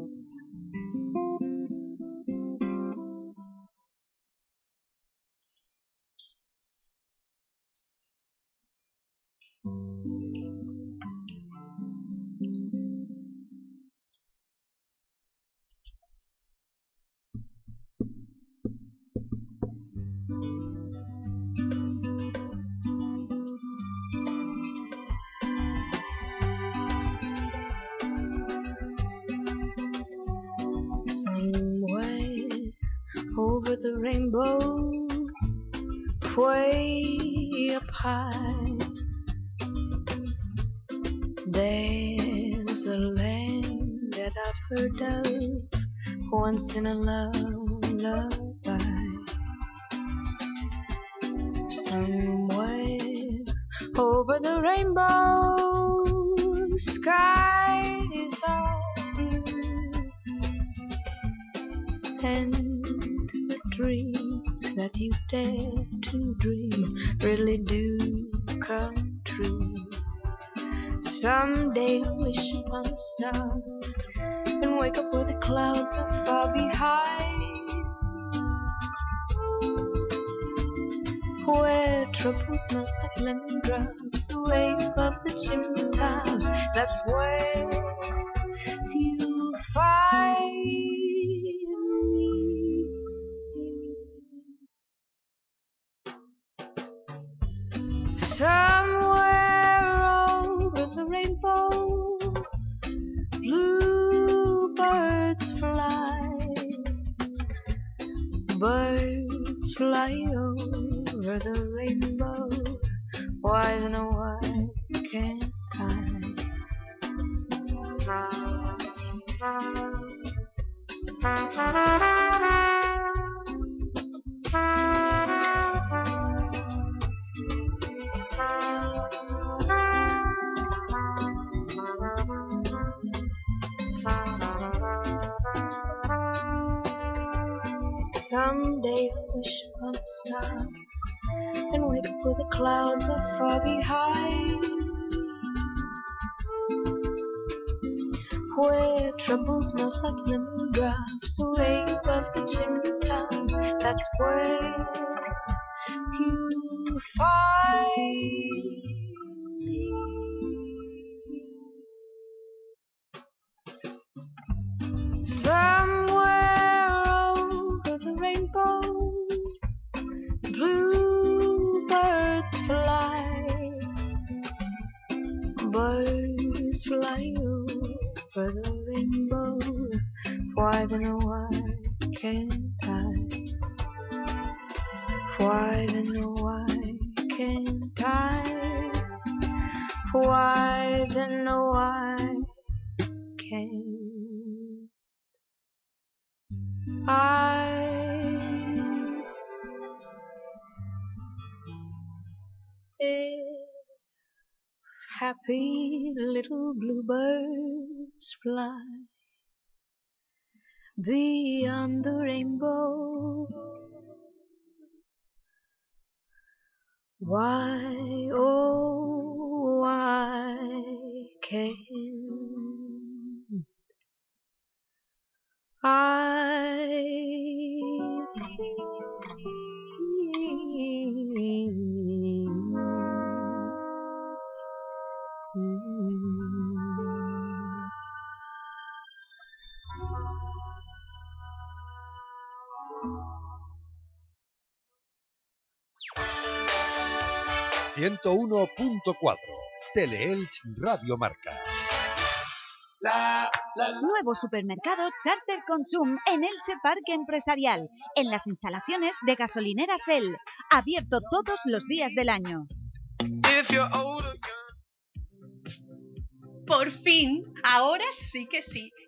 Where troubles melt like lemon drops away above the chimney tops. That's where you'll find bluebirds fly beyond the rainbow. Why, oh, why can't I? 101.4 Teleelch Radio Marca. Nuevo supermercado Charter Consum en Elche Parque Empresarial, en las instalaciones de gasolineras El, abierto todos los días del año. Por fin, ahora sí que sí.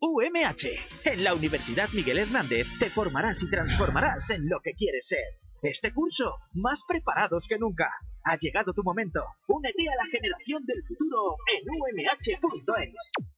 UMH. En la Universidad Miguel Hernández te formarás y transformarás en lo que quieres ser. Este curso, más preparados que nunca. Ha llegado tu momento. Únete a la generación del futuro en umh.es.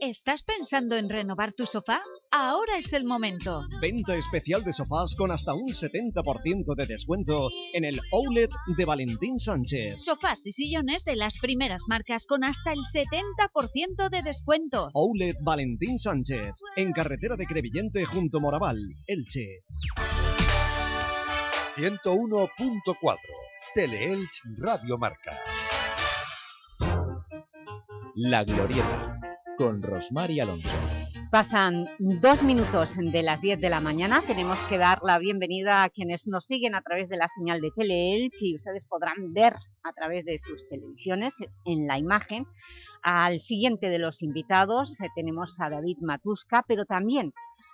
¿Estás pensando en renovar tu sofá? ahora es el momento. Venta especial de sofás con hasta un 70% de descuento en el Outlet de Valentín Sánchez. Sofás y sillones de las primeras marcas con hasta el 70% de descuento. Outlet Valentín Sánchez, en carretera de Crevillente junto Moraval, Elche. 101.4 Teleelch Radio Marca. La Glorieta, con Rosmar y Alonso. Pasan dos minutos de las 10 de la mañana. Tenemos que dar la bienvenida a quienes nos siguen a través de la señal de Teleelch y ustedes podrán ver a través de sus televisiones en la imagen al siguiente de los invitados. Eh, tenemos a David Matusca, pero también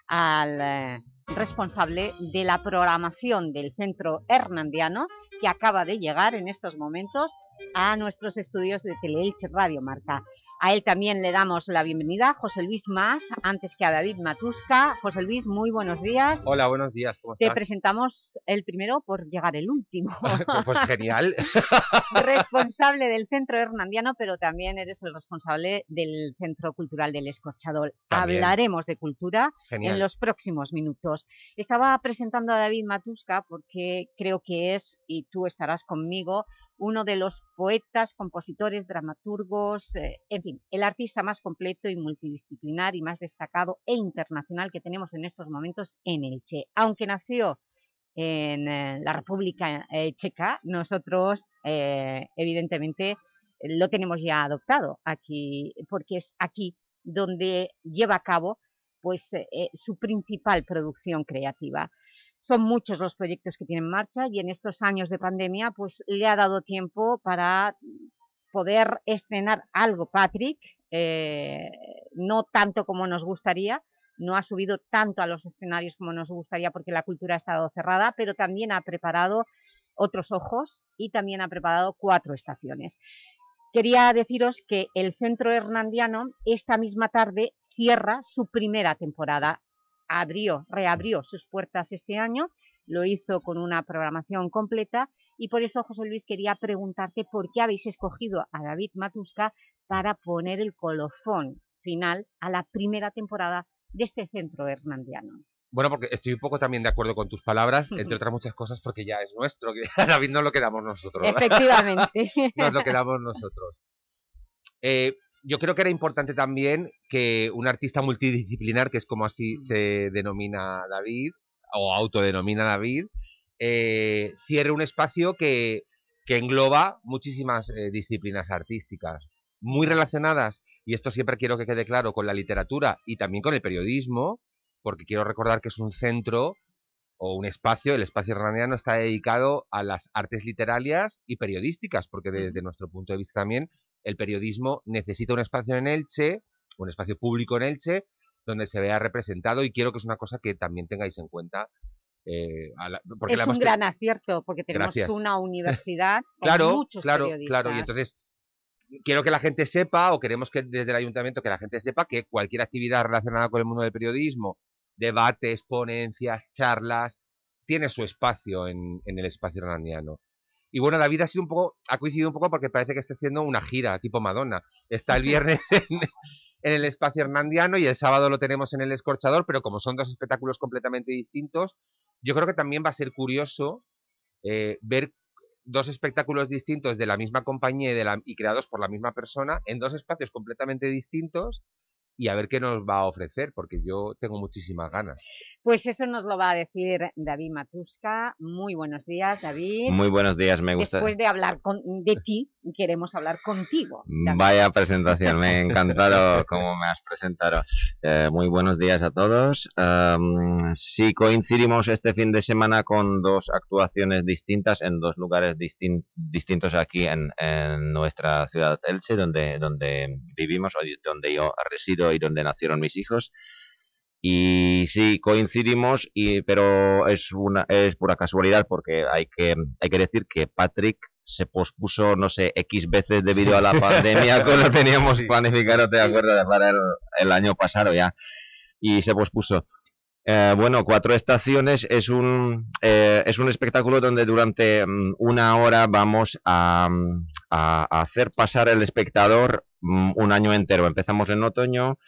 al eh, responsable de la programación del Centro Hernandiano, que acaba de llegar en estos momentos a nuestros estudios de Teleelch Radio Marca. A él también le damos la bienvenida, José Luis Más, antes que a David Matusca. José Luis, muy buenos días. Hola, buenos días, ¿cómo Te estás? presentamos el primero por llegar el último. *laughs* pues genial. *laughs* responsable del Centro Hernandiano, pero también eres el responsable del Centro Cultural del Escorchador. También. Hablaremos de cultura Genial. en los próximos minutos. Estaba presentando a David Matusca porque creo que es, y tú estarás conmigo, uno de los poetas, compositores, dramaturgos, eh, en fin, el artista más completo y multidisciplinar y más destacado e internacional que tenemos en estos momentos en Elche. Aunque nació en eh, la República Checa, nosotros eh, evidentemente lo tenemos ya adoptado aquí, porque es aquí donde lleva a cabo pues, su principal producción creativa. Son muchos los proyectos que tiene en marcha y en estos años de pandemia pues, le ha dado tiempo para poder estrenar algo Patrick, eh, no tanto como nos gustaría, no ha subido tanto a los escenarios como nos gustaría porque la cultura ha estado cerrada, pero también ha preparado otros ojos y también ha preparado cuatro estaciones. Quería deciros que el Centro Hernandiano esta misma tarde cierra su primera temporada. Abrió, reabrió sus puertas este año, lo hizo con una programación completa y por eso, José Luis, quería preguntarte por qué habéis escogido a David Matusca para poner el colofón final a la primera temporada de este Centro Hernandiano. Bueno, porque estoy un poco también de acuerdo con tus palabras, entre otras muchas cosas, porque ya es nuestro, que a David no lo quedamos nosotros. Efectivamente. *laughs* Nos lo quedamos nosotros. Eh, yo creo que era importante también que un artista multidisciplinar, que es como así se denomina David, o autodenomina David, eh, cierre un espacio que, que engloba muchísimas eh, disciplinas artísticas, muy relacionadas, y esto siempre quiero que quede claro, con la literatura y también con el periodismo, porque quiero recordar que es un centro o un espacio, el espacio hernaniano está dedicado a las artes literarias y periodísticas, porque desde nuestro punto de vista también el periodismo necesita un espacio en Elche, un espacio público en Elche, donde se vea representado y quiero que es una cosa que también tengáis en cuenta. eh, a la- porque es la un te- gran acierto porque tenemos Gracias. una universidad *laughs* con Claro, muchos claro, periodistas. claro. Y entonces quiero que la gente sepa, o queremos que desde el ayuntamiento que la gente sepa que cualquier actividad relacionada con el mundo del periodismo, debates, ponencias, charlas, tiene su espacio en, en el espacio hernaniano. Y bueno, David ha sido un poco, ha coincidido un poco porque parece que está haciendo una gira tipo Madonna. Está el *laughs* viernes *laughs* en, en el espacio hernandiano y el sábado lo tenemos en el escorchador, pero como son dos espectáculos completamente distintos, yo creo que también va a ser curioso eh, ver dos espectáculos distintos de la misma compañía y, de la, y creados por la misma persona en dos espacios completamente distintos y a ver qué nos va a ofrecer, porque yo tengo muchísimas ganas. Pues eso nos lo va a decir David Matusca. Muy buenos días, David. Muy buenos días, me gusta. Después de hablar con, de ti, queremos hablar contigo. David. Vaya presentación, me *laughs* ha encantado cómo me has presentado. Eh, muy buenos días a todos. Am, sí, coincidimos este fin de semana con dos actuaciones distintas en dos lugares distin- distintos aquí en, en nuestra ciudad Elche, donde, donde vivimos, o donde yo resido y donde nacieron mis hijos. Y sí, coincidimos, y, pero es, una, es pura casualidad porque hay que, hay que decir que Patrick se pospuso, no sé, X veces debido a la pandemia, cuando teníamos *laughs* planificado, te acuerdas, para el, el año pasado ya, y se pospuso. Eh, bueno, Cuatro Estaciones es un, eh, es un espectáculo donde durante mm, una hora vamos a, mm, a- a hacer pasar el espectador un año entero. Empezamos en otoño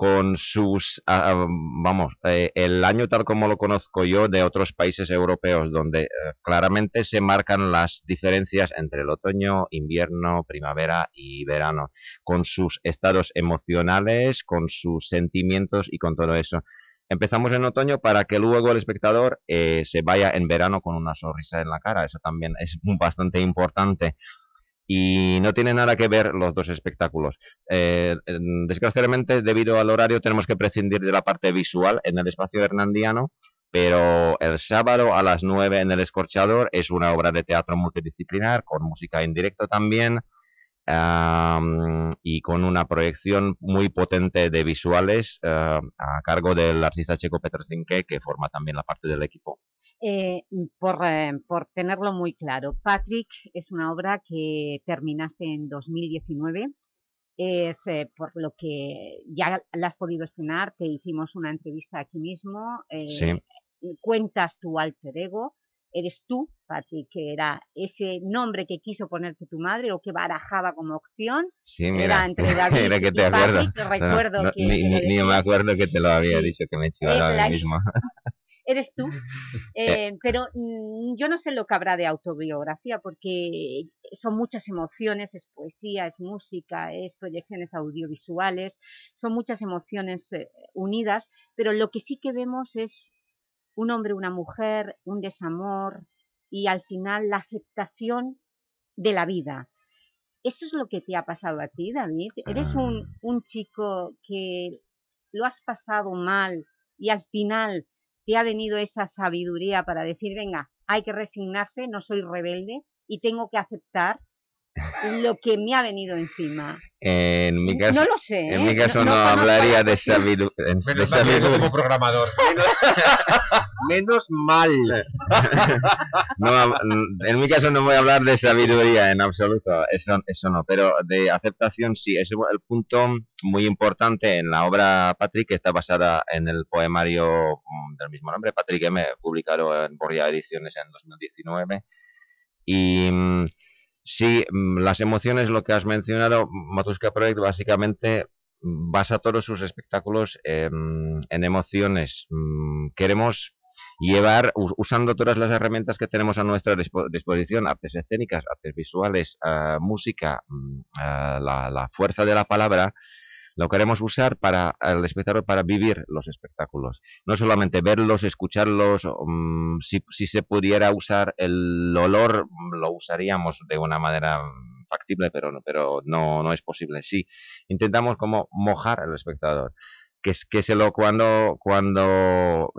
con sus, ah, vamos, eh, el año tal como lo conozco yo de otros países europeos, donde eh, claramente se marcan las diferencias entre el otoño, invierno, primavera y verano, con sus estados emocionales, con sus sentimientos y con todo eso. Empezamos en otoño para que luego el espectador eh, se vaya en verano con una sonrisa en la cara. Eso también es bastante importante y no tiene nada que ver los dos espectáculos. Eh, desgraciadamente, debido al horario, tenemos que prescindir de la parte visual en el espacio hernandiano, pero el sábado a las 9 en el Escorchador es una obra de teatro multidisciplinar, con música en directo también, y con una proyección muy potente de visuales a cargo del artista checo Petr Zinke, que forma también la parte del equipo. Eh, por, eh, por, tenerlo muy claro, Patrick es una obra que terminaste en 2019, es eh, por lo que ya la has podido estrenar, te hicimos una entrevista aquí mismo, cuentas tu alter ego, eres tú, Patrick, que era ese nombre que quiso ponerte tu madre o que barajaba como opción, sí, mira, era entre David *laughs* mira que y te. Patrick, recuerdo No, que... ni, me acuerdo que te lo había Sí. dicho, que me la- a mismo. *laughs* eres tú. *laughs* Eh, pero mm, yo no sé lo que habrá de autobiografía porque son muchas emociones, es poesía, es música, es proyecciones audiovisuales, son muchas emociones eh, unidas, pero lo que sí que vemos es un hombre, una mujer, un desamor y al final la aceptación de la vida. ¿Eso es lo que te ha pasado a ti, David? ¿Eres un, un chico que lo has pasado mal y al final te ha venido esa sabiduría para decir, venga, hay que resignarse, no soy rebelde y tengo que aceptar lo que me ha venido encima? En mi caso, No lo sé, en ¿eh? mi caso No- no, no conozco hablaría la de, sabiduría. como programador. Menos, *laughs* menos mal. *laughs* No, en mi caso no voy a hablar de sabiduría en absoluto, eso, eso no, pero de aceptación sí, es el punto muy importante en la obra Patrick, que está basada en el poemario mm, del mismo nombre, Patrick M, publicado en Borja Ediciones en 2019. Y mm, sí, mm, las emociones, lo que has mencionado, Matuska Project básicamente mm, basa todos sus espectáculos en emociones. Mm, Queremos llevar, usando todas las herramientas que tenemos a nuestra dispo- disposición, artes escénicas, artes visuales, ah, música, la, la fuerza de la palabra, lo queremos usar para el espectador para vivir los espectáculos. No solamente verlos, escucharlos, mm, si, si se pudiera usar el olor, mm, lo usaríamos de una manera mm, factible, pero, pero no, no es posible. Sí, intentamos como mojar al espectador que, que se lo cuando cuando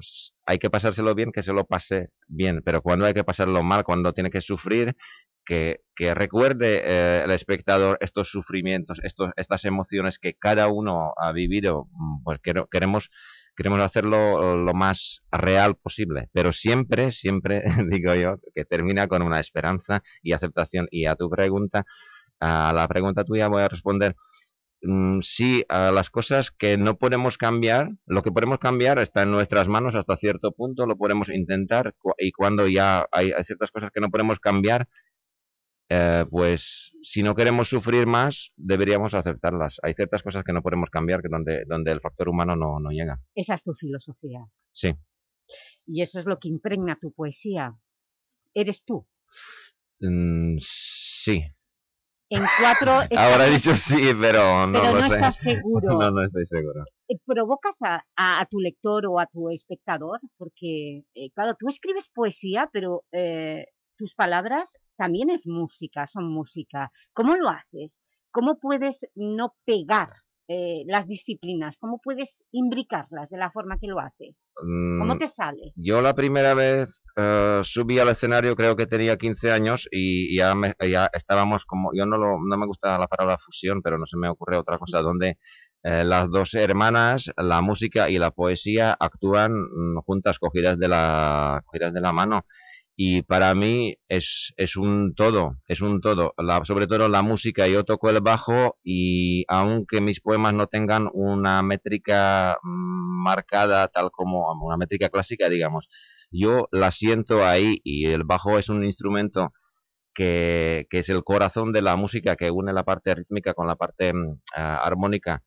hay que pasárselo bien que se lo pase bien pero cuando hay que pasarlo mal cuando tiene que sufrir que, que recuerde eh, el espectador estos sufrimientos estos estas emociones que cada uno ha vivido mm, pues queremos queremos hacerlo lo más real posible pero siempre siempre *laughs* digo yo que termina con una esperanza y aceptación. Y a tu pregunta a la pregunta tuya voy a responder mm, sí a las cosas que no podemos cambiar, lo que podemos cambiar está en nuestras manos hasta cierto punto, lo podemos intentar y cuando ya hay, hay ciertas cosas que no podemos cambiar, eh, pues si no queremos sufrir más, deberíamos aceptarlas. Hay ciertas cosas que no podemos cambiar, que donde, donde el factor humano no, no llega. Esa es tu filosofía Sí. y eso es lo que impregna tu poesía. Eres tú. Mm, sí. En cuatro... *laughs* Ahora he dicho sí, pero no Pero lo no sé. estás *laughs* seguro. no, no estoy seguro. eh, provocas a, a- a tu lector o a tu espectador, porque, eh, claro, tú escribes poesía, pero eh, tus palabras también es música, son música. ¿Cómo lo haces? ¿Cómo puedes no pegar eh, las disciplinas? ¿Cómo puedes imbricarlas de la forma que lo haces? ¿Cómo Mm, te sale? Yo la primera vez eh, subí al escenario, creo que tenía 15 años y ya, me- ya estábamos como, yo no, lo, no me gusta la palabra fusión, pero no se me ocurre otra cosa, donde eh, las dos hermanas, la música y la poesía actúan mm, juntas, cogidas de la, cogidas de la mano. Y para mí es, un todo, es un todo. La- sobre todo la música, yo toco el bajo y aunque mis poemas no tengan una métrica marcada tal como una métrica clásica, digamos, yo la siento ahí y el bajo es un instrumento que, que es el corazón de la música que une la parte rítmica con la parte ah, armónica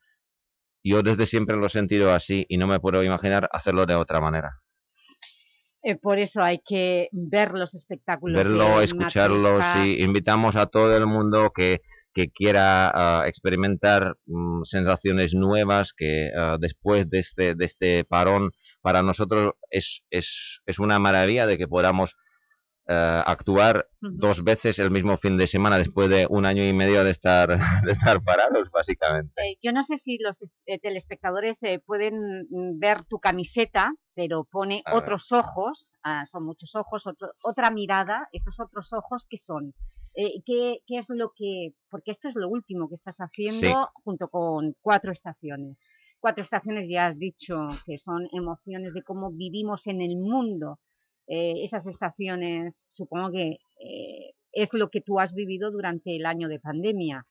yo desde siempre lo he sentido así y no me puedo imaginar hacerlo de otra manera. Eh, por eso hay que ver los espectáculos. Verlo, de escucharlo, Matryoshka. sí. Invitamos a todo el mundo que, que quiera ah, experimentar mm, sensaciones nuevas, que ah, después de este, de este parón, para nosotros es, es, es una maravilla de que podamos eh, actuar dos veces el mismo fin de semana después de un año y medio de estar, *laughs* de estar parados, básicamente. Eh, yo no sé si los eh, telespectadores eh, pueden ver tu camiseta, pero pone A ver. otros ojos, ah, son muchos ojos, otro- otra mirada, esos otros ojos, ¿qué son? Eh, ¿qué, qué es lo que...? Porque esto es lo último que estás haciendo junto con Cuatro Estaciones. Cuatro Estaciones ya has dicho que son emociones de cómo vivimos en el mundo. Eh, esas estaciones, supongo que eh, es lo que tú has vivido durante el año de pandemia.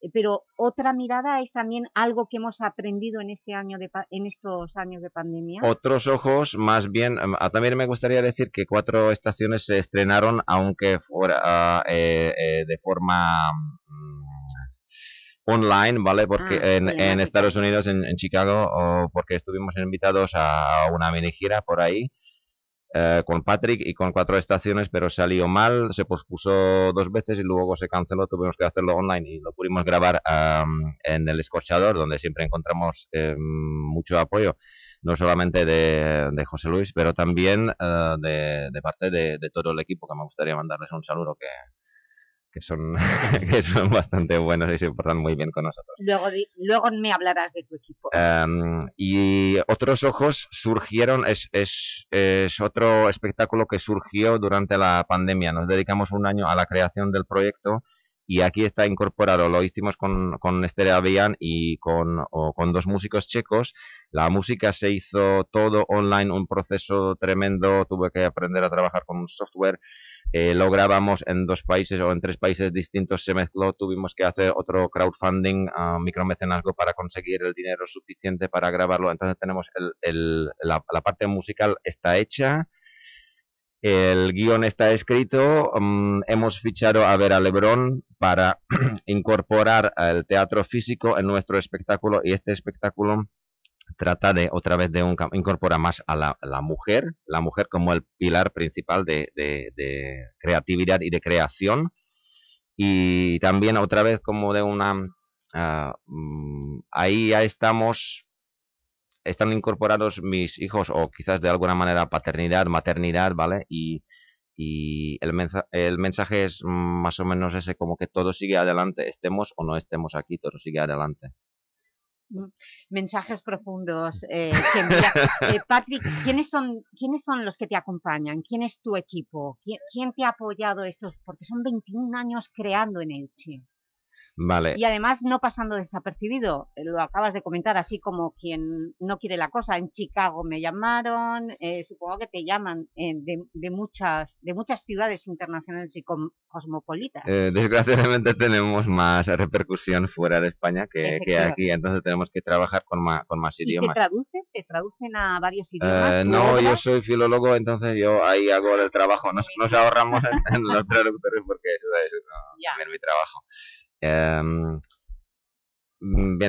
Eh, Pero otra mirada es también algo que hemos aprendido en, este año de, en estos años de pandemia. Otros ojos, más bien, también me gustaría decir que cuatro estaciones se estrenaron, aunque fuera eh, eh, de forma mm, online, ¿vale? Porque Ah, en, en. Estados Unidos, en, en Chicago, o porque estuvimos invitados a, a una mini gira por ahí, eh, con Patrick y con cuatro estaciones, pero salió mal, se pospuso dos veces y luego se canceló, tuvimos que hacerlo online y lo pudimos grabar am, en el escorchador, donde siempre encontramos em, mucho apoyo, no solamente de, de José Luis, pero también eh, de, de parte de, de todo el equipo, que me gustaría mandarles un saludo, que, que, son, *laughs* que son bastante buenos y se portan muy bien con nosotros. Luego, luego me hablarás de tu equipo. Em, y Otros Ojos surgieron, es, es, es otro espectáculo que surgió durante la pandemia. Nos dedicamos un año a la creación del proyecto y aquí está incorporado. Lo hicimos con, con Esther y con, o con dos músicos checos. La música se hizo todo online, un proceso tremendo. Tuve que aprender a trabajar con un software. Eh, lo grabamos en dos países o en tres países distintos, se mezcló, tuvimos que hacer otro crowdfunding, ah, micromecenazgo para conseguir el dinero suficiente para grabarlo. Entonces tenemos el, el- la parte musical está hecha, el guion está escrito, mm, hemos fichado a Vera Lebrón para *clears throat* incorporar el teatro físico en nuestro espectáculo y este espectáculo trata de otra vez de un incorpora más a la, mujer, la mujer como el pilar principal de, de- creatividad y de creación. Y también otra vez como de una mm, ahí ya estamos están incorporados mis hijos o quizás de alguna manera paternidad, maternidad, ¿vale? Y, y el, mensa- el mensaje es más o menos ese, como que todo sigue adelante, estemos o no estemos aquí, todo sigue adelante. Mm, Mensajes profundos eh, que. Eh, *laughs* Patrick, ¿quiénes son, ¿quiénes son los que te acompañan? ¿Quién es tu equipo? ¿Quién, quién te ha apoyado estos? Porque son 21 años creando en Elche. Vale. Y además no pasando desapercibido, eh, lo acabas de comentar, así como quien no quiere la cosa. En Chicago me llamaron, eh, supongo que te llaman eh, de, de muchas, de muchas ciudades internacionales y cosmopolitas. Eh, desgraciadamente tenemos más repercusión fuera de España que, que aquí, entonces tenemos que trabajar con más, con más ¿Y te idiomas. traducen? ¿Te traducen a varios idiomas? Eh, tu no, yo soy filólogo, entonces yo ahí hago el trabajo. Nos, nos ahorramos en, en los *laughs* traductores porque eso es no, mi trabajo. Bien,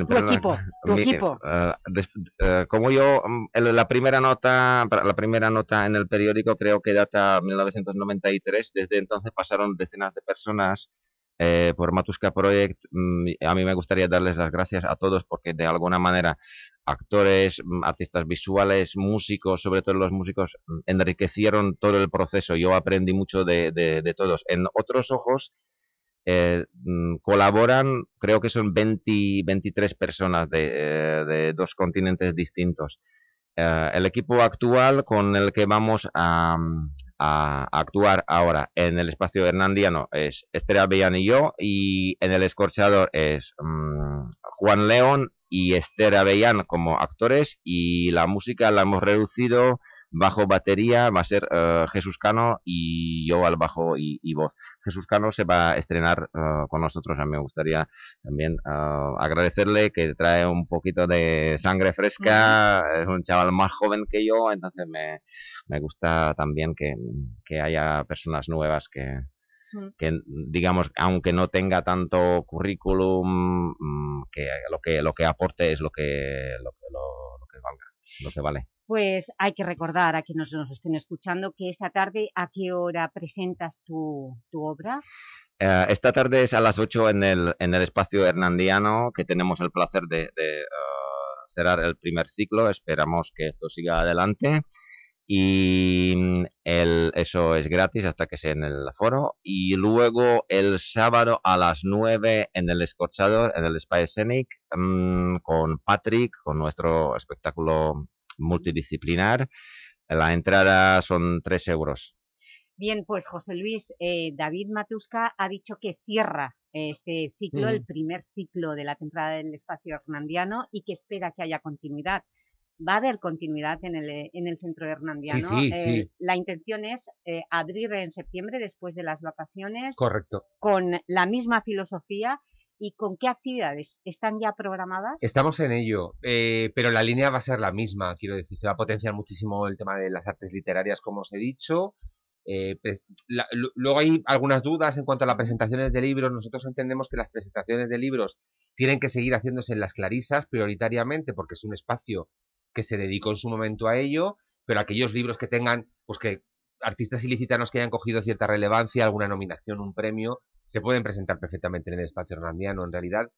Tu equipo, *laughs* tu Mi- equipo. des- como yo, mm, el- la primera nota la primera nota en el periódico creo que data 1993. Desde entonces pasaron decenas de personas eh, por Matuska Project. mm, A mí me gustaría darles las gracias a todos porque de alguna manera actores, mm, artistas visuales, músicos, sobre todo los músicos, enriquecieron todo el proceso. Yo aprendí mucho de, de- de todos. En otros ojos eh, mm, colaboran, creo que son 20, 23 personas de, eh, de dos continentes distintos. Eh, el equipo actual con el que vamos a, a actuar ahora en el espacio hernandiano es Esther Avellán y yo, y en el escorchador es mm, Juan León y Esther Avellán como actores, y la música la hemos reducido, bajo batería va a ser eh, Jesús Cano y yo al bajo y, y voz. Jesús Cano se va a estrenar eh, con nosotros, a mí me gustaría también eh, agradecerle que trae un poquito de sangre fresca, es un chaval más joven que yo, entonces me, me gusta también que, que haya personas nuevas que, que digamos, aunque no tenga tanto currículum, mm, que lo que lo que aporte es lo que lo, lo- lo que valga, lo que vale. Pues hay que recordar a quienes nos estén escuchando que esta tarde, ¿a qué hora presentas tu, tu obra? Eh, esta tarde es a las 8 en el, en el espacio hernandiano, que tenemos el placer de, de, eh, cerrar el primer ciclo. Esperamos que esto siga adelante. Y mm, el, eso es gratis hasta que sea en el foro. Y luego el sábado a las 9 en el Escorchador, en el Spy Scenic, mm, con Patrick, con nuestro espectáculo multidisciplinar. La entrada son 3 euros. Bien, pues José Luis, eh, David Matusca ha dicho que cierra este ciclo, el Ujú. primer ciclo de la temporada del espacio hernandiano y que espera que haya continuidad. Va a haber continuidad en el, eh, en el centro hernandiano. sí, Eh, sí. La intención es eh, abrir en septiembre, después de las vacaciones, Correcto. con la misma filosofía y con qué actividades están ya programadas. Estamos en ello, eh, pero la línea va a ser la misma, quiero decir, se va a potenciar muchísimo el tema de las artes literarias, como os he dicho. eh, la- luego hay algunas dudas en cuanto a las presentaciones de libros. Nosotros entendemos que las presentaciones de libros tienen que seguir haciéndose en las clarisas prioritariamente, porque es un espacio que se dedicó en su momento a ello, pero aquellos libros que tengan, pues que artistas ilicitanos que hayan cogido cierta relevancia, alguna nominación, un premio, se pueden presentar perfectamente en el espacio hernandiano. En realidad,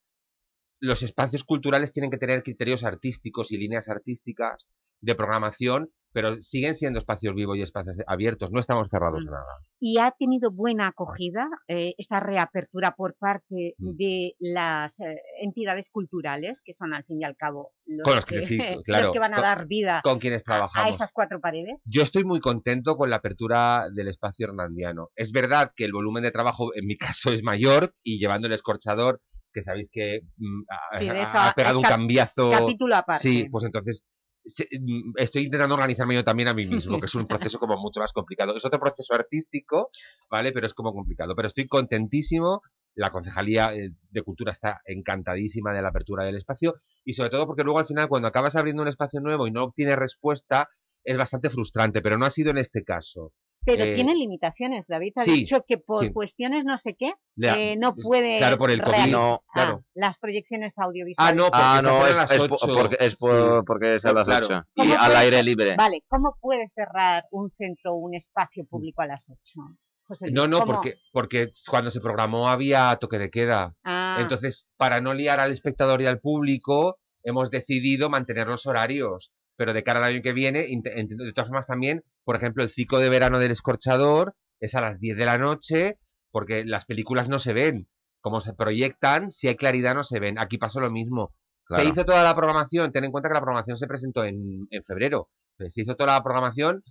los espacios culturales tienen que tener criterios artísticos y líneas artísticas de programación, pero siguen siendo espacios vivos y espacios abiertos, no estamos cerrados a nada. y ha tenido buena acogida eh, esta reapertura por parte Mm. de las eh, entidades culturales, que son al fin y al cabo los, Con los que sí, *laughs* los claro, que van a con- dar vida con quienes a esas cuatro paredes. Yo estoy muy contento con la apertura del espacio hernandiano. Es verdad que el volumen de trabajo en mi caso es mayor y llevando el escorchador, que sabéis que mm, ha, Sí, ha- pegado un cambiazo. capítulo aparte. Sí, pues entonces mm, estoy intentando organizarme yo también a mí mismo, que es un proceso como *laughs* mucho más complicado. Es otro proceso artístico, ¿vale? Pero es como complicado. Pero estoy contentísimo. La Concejalía eh, de Cultura está encantadísima de la apertura del espacio y sobre todo porque luego al final cuando acabas abriendo un espacio nuevo y no obtienes respuesta es bastante frustrante, pero no ha sido en este caso. Pero Eh, tiene limitaciones. David ha sí, dicho que por sí. cuestiones no sé qué, eh, no puede claro, por el COVID, no, claro. las proyecciones audiovisuales. Ah, no, porque Ah, no, a es, las es po- 8. porque, es por- porque es a las Claro. 8. ¿Cómo Y al puede- aire libre. Vale, ¿cómo puede cerrar un centro o un espacio público a las 8? José Luis, No, no, ¿cómo? porque, porque cuando se programó había toque de queda. Ah. Entonces, para no liar al espectador y al público, hemos decidido mantener los horarios. Pero de cara al año que viene, de todas formas también, por ejemplo, el ciclo de verano del Escorchador es a las 10 de la noche, porque las películas no se ven. Como se proyectan, si hay claridad no se ven. Aquí pasó lo mismo. Claro. Se hizo toda la programación, ten en cuenta que la programación se presentó en, en febrero. Se hizo toda la programación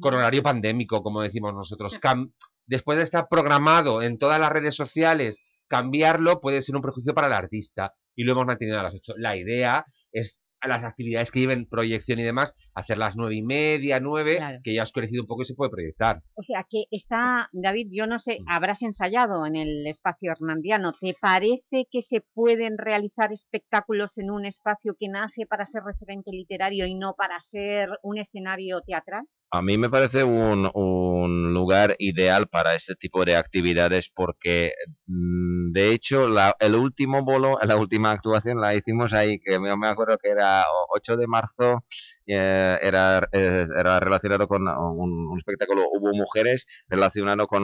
con horario pandémico, como decimos nosotros. Cam- Después de estar programado en todas las redes sociales, cambiarlo puede ser un prejuicio para el artista. Y lo hemos mantenido a las 8. La idea es a las actividades que lleven proyección y demás, hacer las nueve y media, nueve, Claro. que ya ha oscurecido un poco y se puede proyectar. O sea que está, David, yo no Mm. sé, habrás ensayado en el espacio hernandiano. ¿Te parece que se pueden realizar espectáculos en un espacio que nace para ser referente literario y no para ser un escenario teatral? A mí me parece un, un lugar ideal para este tipo de actividades porque, mm, de hecho, la, el último bolo, *laughs* la última actuación la hicimos ahí, que me, me acuerdo que era o- 8 de marzo, eh, era, eh, era relacionado con un, un espectáculo Hubo Mujeres, relacionado con,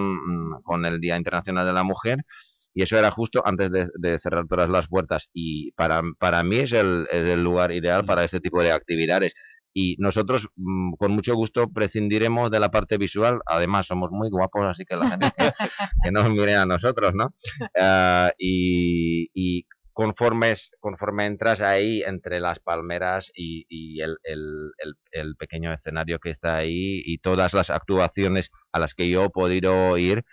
mm, con el Día Internacional de la Mujer. Y eso era justo antes de, de cerrar todas las puertas. Y para, para mí es el, es el lugar ideal para este tipo de actividades y nosotros mm, con mucho gusto prescindiremos de la parte visual. Además, somos muy guapos, así que la gente que, que nos mire a nosotros, ¿no? *laughs* Ah, y, y conforme, conforme entras ahí entre las palmeras y, y el, el- el- el pequeño escenario que está ahí y todas las actuaciones a las que yo he podido ir,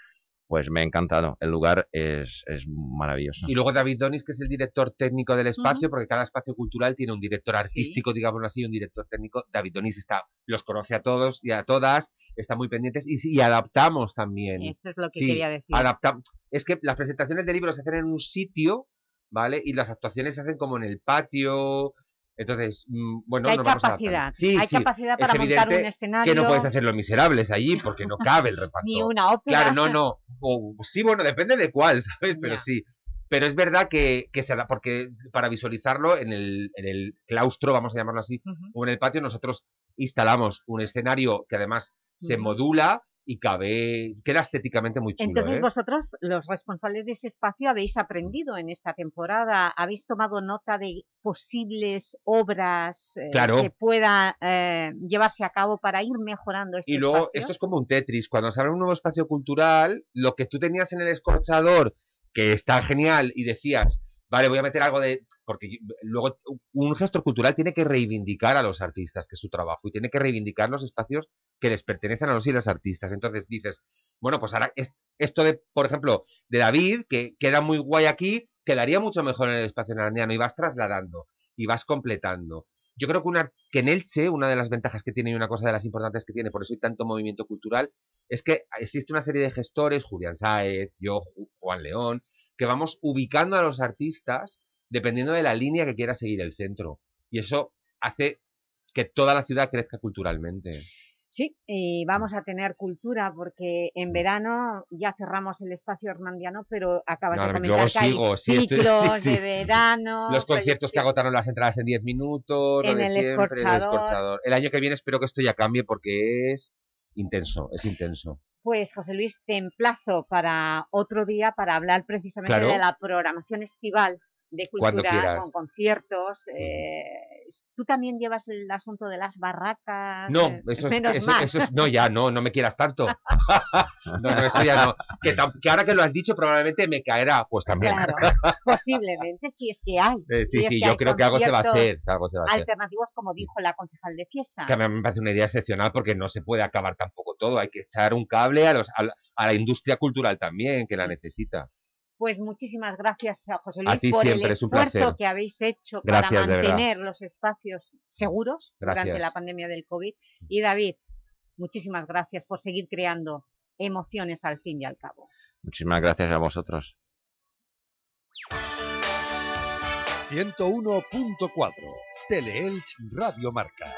pues me ha encantado. El lugar es, es maravilloso. Y luego David Donis, que es el director técnico del espacio, porque cada espacio cultural tiene un director artístico, digámoslo así, un director técnico. David Donis está, los conoce a todos y a todas, está muy pendientes y, sí, y adaptamos también. Eso es lo que Sí, quería decir. adapta- Es que las presentaciones de libros se hacen en un sitio, ¿vale? Y las actuaciones se hacen como en el patio. Entonces, mm, bueno, hay nos vamos capacidad, Sí, hay sí, capacidad para es montar un escenario. que no puedes hacer los miserables allí *laughs* porque no cabe el reparto. Ni una ópera. Claro, no, no. O- sí, bueno, depende de cuál, *laughs* ¿sabes? Pero sí. Pero es verdad que, que se da, porque para visualizarlo en el, en el claustro, vamos a llamarlo así, o en el patio, nosotros instalamos un escenario que además se modula y cabe, queda estéticamente muy chulo, Entonces ¿eh? vosotros, los responsables de ese espacio, habéis aprendido en esta temporada, habéis tomado nota de posibles obras eh, Claro. que puedan eh, llevarse a cabo para ir mejorando este Y luego, espacio? esto es como un Tetris. Cuando se abre un nuevo espacio cultural, lo que tú tenías en el escorchador, que está genial, y decías, vale, voy a meter algo de... Porque luego un gestor cultural tiene que reivindicar a los artistas, que es su trabajo, y tiene que reivindicar los espacios que les pertenecen a los y las artistas. Entonces dices, bueno, pues ahora es- esto de, por ejemplo, de David, que queda muy guay aquí, quedaría mucho mejor en el espacio narandiano, y vas trasladando, y vas completando. Yo creo que, una, que en Elche, una de las ventajas que tiene y una cosa de las importantes que tiene, por eso hay tanto movimiento cultural, es que existe una serie de gestores, Julián Saez, yo, Ju- Juan León, que vamos ubicando a los artistas dependiendo de la línea que quiera seguir el centro. Y eso hace que toda la ciudad crezca culturalmente. Sí, y vamos a tener cultura porque en verano ya cerramos el espacio hernandiano, pero acabas No, de comentar luego que hay sigo, sí, estoy- ciclos *laughs* sí, sí. de verano, Los conciertos que agotaron las entradas en 10 minutos, lo En de el siempre, el Escorchador. escorchador. El año que viene espero que esto ya cambie porque es intenso, es intenso. Pues José Luis, te emplazo para otro día para hablar precisamente Claro. de la programación estival de cultura con conciertos. eh, ¿Tú también llevas el asunto de las barracas? No, Eh, eso *laughs* es, menos eso, mal. eso es- no, ya no, no me quieras tanto. *laughs* no, no, eso ya no. Que, ahora que lo has dicho probablemente me caerá, pues también. Claro, posiblemente, si es que hay. Eh, sí, si sí, yo creo que algo se va a hacer, algo se va a hacer. Alternativos, como dijo la concejal de fiesta. Que a mí me parece una idea excepcional porque no se puede acabar tampoco todo. Hay que echar un cable a, los, a, a la industria cultural también, que la necesita. Pues muchísimas gracias a José A Luis ti por siempre, el es un esfuerzo placer. que habéis hecho Gracias, para mantener los espacios seguros durante la pandemia del COVID. Y David, muchísimas gracias por seguir creando emociones al fin y al cabo. Muchísimas gracias a vosotros. 101.4 Teleelch Radio Marca.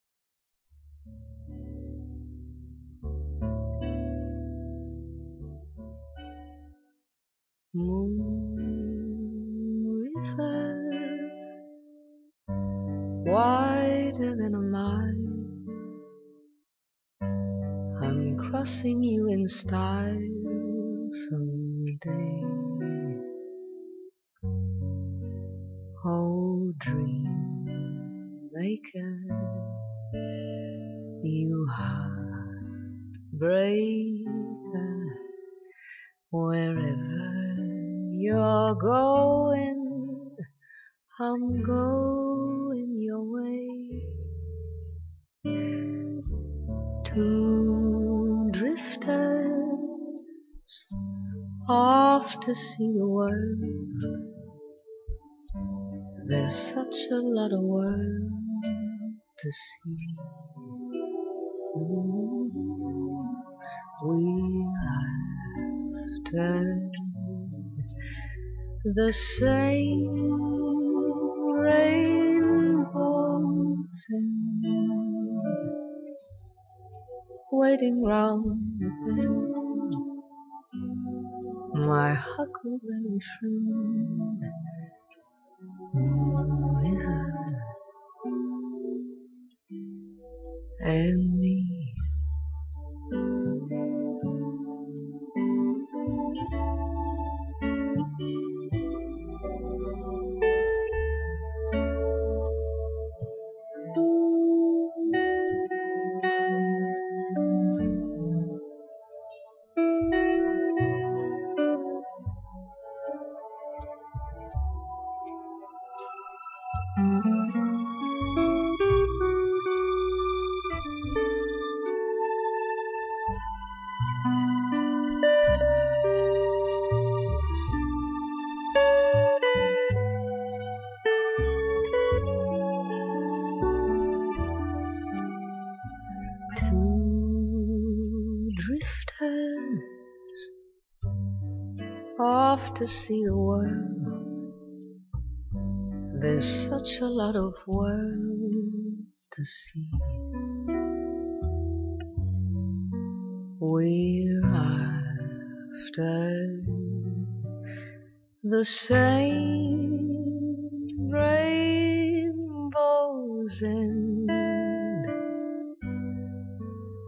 Moon river, wider than a mile. I'm crossing you in style someday. Oh, dream maker, you heartbreaker, wherever you're going, I'm going your way. Two drifters off to see the world. There's such a lot of world to see. Mm-hmm. We have the same rainbows and waiting round the bend. My huckleberry friend, river, and me. To see the world. There's such a lot of world to see. We're after the same rainbows and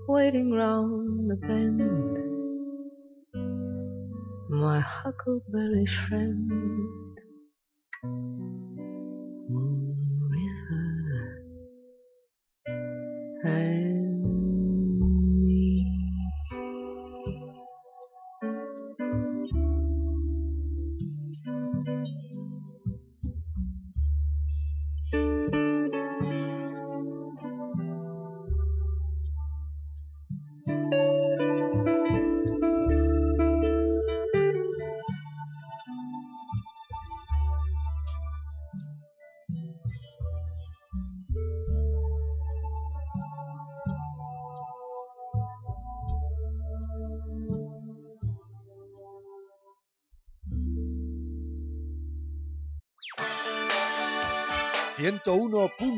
waiting round the bend. Huckleberry friend,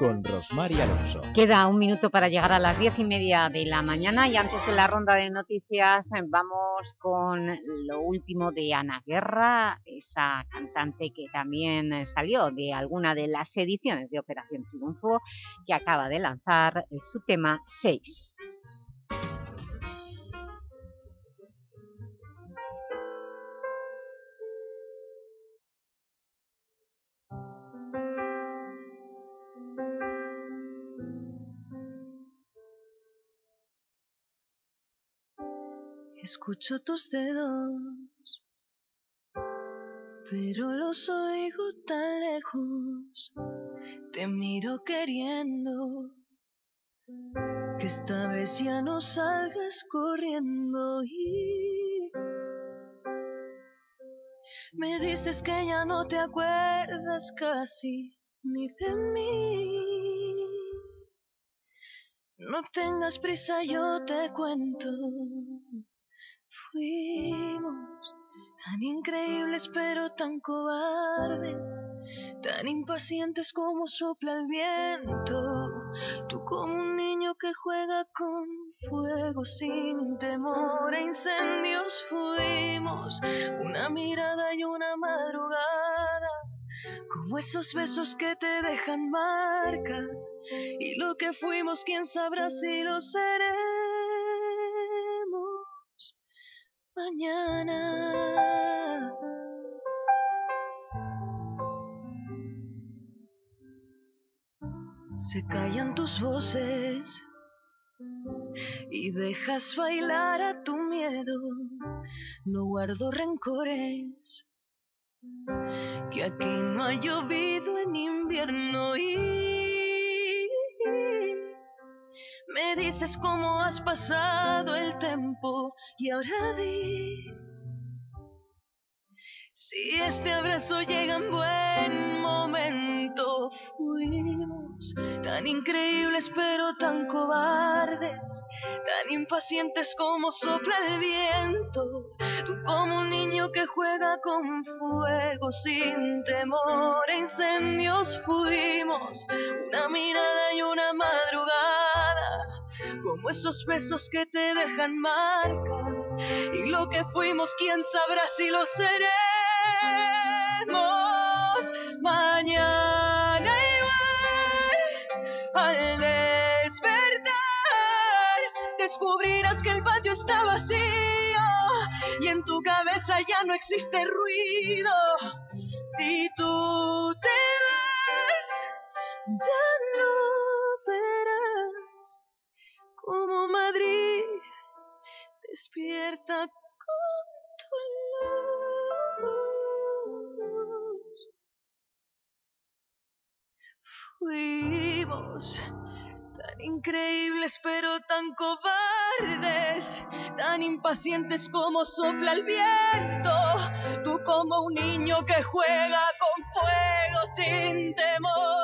con Rosmar Alonso. Queda un minuto para llegar a las diez y media de la mañana y antes de la ronda de noticias eh, vamos con lo último de Ana Guerra, esa cantante que también salió de alguna de las ediciones de Operación Triunfo, que acaba de lanzar eh, su tema 6. Escucho tus dedos, pero los oigo tan lejos. Te miro queriendo que esta vez ya no salgas corriendo y me dices que ya no te acuerdas casi ni de mí. No tengas prisa, yo te cuento. Fuimos tan increíbles pero tan cobardes, tan impacientes como sopla el viento. Tú como un niño que juega con fuego sin temor a incendios fuimos, una mirada y una madrugada, como esos besos que te dejan marca. Y lo que fuimos, quién sabrá si lo seremos mañana. Se callan tus voces y dejas bailar a tu miedo. No guardo rencores, que aquí no ha llovido en invierno y me dices cómo has pasado el tiempo y ahora di si este abrazo llega en buen momento. Fuimos tan increíbles pero tan cobardes, tan impacientes como sopla el viento. Tú como un niño que juega con fuego sin temor a incendios fuimos, una mirada y una madrugada, como esos besos que te dejan marca. Y lo que fuimos, quién sabrá si lo seremos mañana igual al despertar descubrirás que el patio está vacío y en tu cabeza ya no existe ruido si tú te vas ya no verás cómo despierta con tu luz. Fuimos tan increíbles pero tan cobardes, tan impacientes como sopla el viento. Tú como un niño que juega con fuego sin temor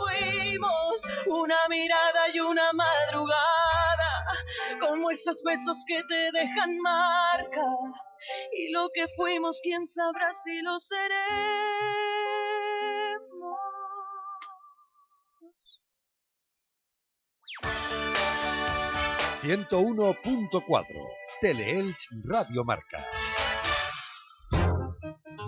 fuimos, una mirada y una madrugada, como esos besos que te dejan marca. Y lo que fuimos, quién sabrá si lo seremos. 101.4 Teleelch Radio Marca.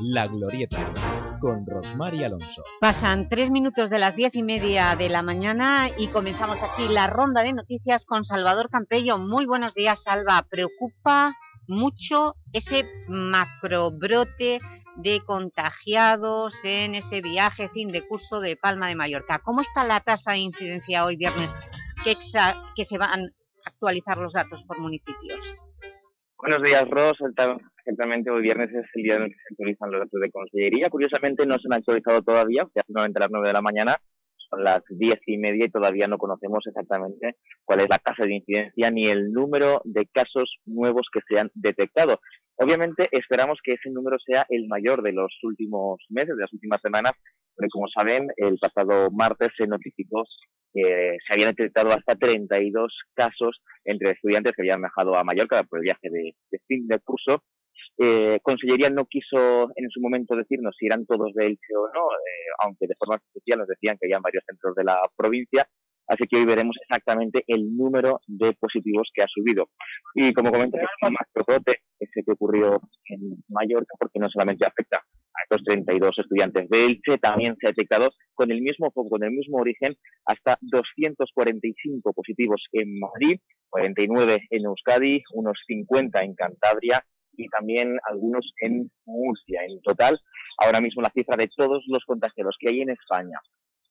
La Glorieta con Rosmar y Alonso. Pasan tres minutos de las diez y media de la mañana y comenzamos aquí la ronda de noticias con Salvador Campello. Muy buenos días, Salva. Preocupa mucho ese macrobrote de contagiados en ese viaje fin de curso de Palma de Mallorca. ¿Cómo está la tasa de incidencia hoy viernes que, que se van actualizar los datos por municipios. Buenos días, Ros. Exactamente, hoy viernes es el día en el que se actualizan los datos de Consellería. Curiosamente no se han actualizado todavía, ya solamente a las 9 de la mañana, son las diez y media y todavía no conocemos exactamente cuál es la tasa de incidencia ni el número de casos nuevos que se han detectado. Obviamente esperamos que ese número sea el mayor de los últimos meses, de las últimas semanas, porque como saben, el pasado martes se notificó que se habían detectado hasta 32 casos entre estudiantes que habían viajado a Mallorca por el viaje de, fin de curso. Eh, Consellería no quiso en su momento decirnos si eran todos de Elche o no, eh, aunque de forma especial nos decían que había varios centros de la provincia. Así que hoy veremos exactamente el número de positivos que ha subido. Y como comenté, el macrocote ese que ocurrió en Mallorca, porque no solamente afecta a estos 32 estudiantes de Elche, también se ha detectado con el mismo foco, con el mismo origen, hasta 245 positivos en Madrid, 49 en Euskadi, unos 50 en Cantabria y también algunos en Murcia. En total, ahora mismo la cifra de todos los contagiados que hay en España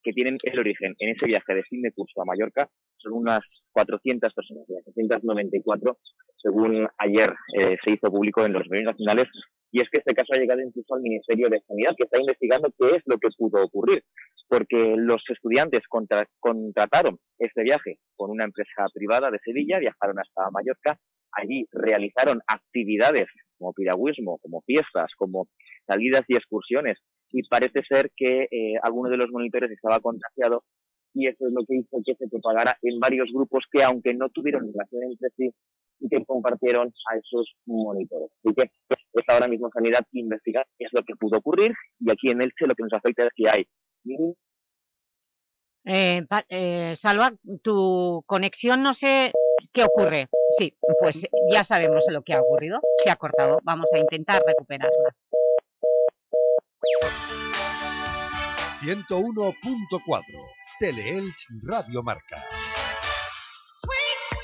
que tienen el origen en ese viaje de fin de curso a Mallorca son unas 400 personas, 494, según ayer eh, se hizo público en los medios nacionales. Y es que este caso ha llegado incluso al Ministerio de Sanidad, que está investigando qué es lo que pudo ocurrir, porque los estudiantes contrataron este viaje con una empresa privada de Sevilla, viajaron hasta Mallorca, allí realizaron actividades como piragüismo, como fiestas, como salidas y excursiones, y parece ser que eh, alguno de los monitores estaba contagiado y eso es lo que hizo que se propagara en varios grupos que aunque no tuvieron relación entre sí y que compartieron a esos monitores. Así que está ahora mismo Sanidad investigar qué es lo que pudo ocurrir y aquí en Elche lo que nos afecta es que hay eh, eh, Salva, tu conexión no sé qué ocurre. Sí, pues ya sabemos lo que ha ocurrido. Se ha cortado. Vamos a intentar recuperarla. 101.4 Teleelch Radio Marca.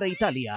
Italia.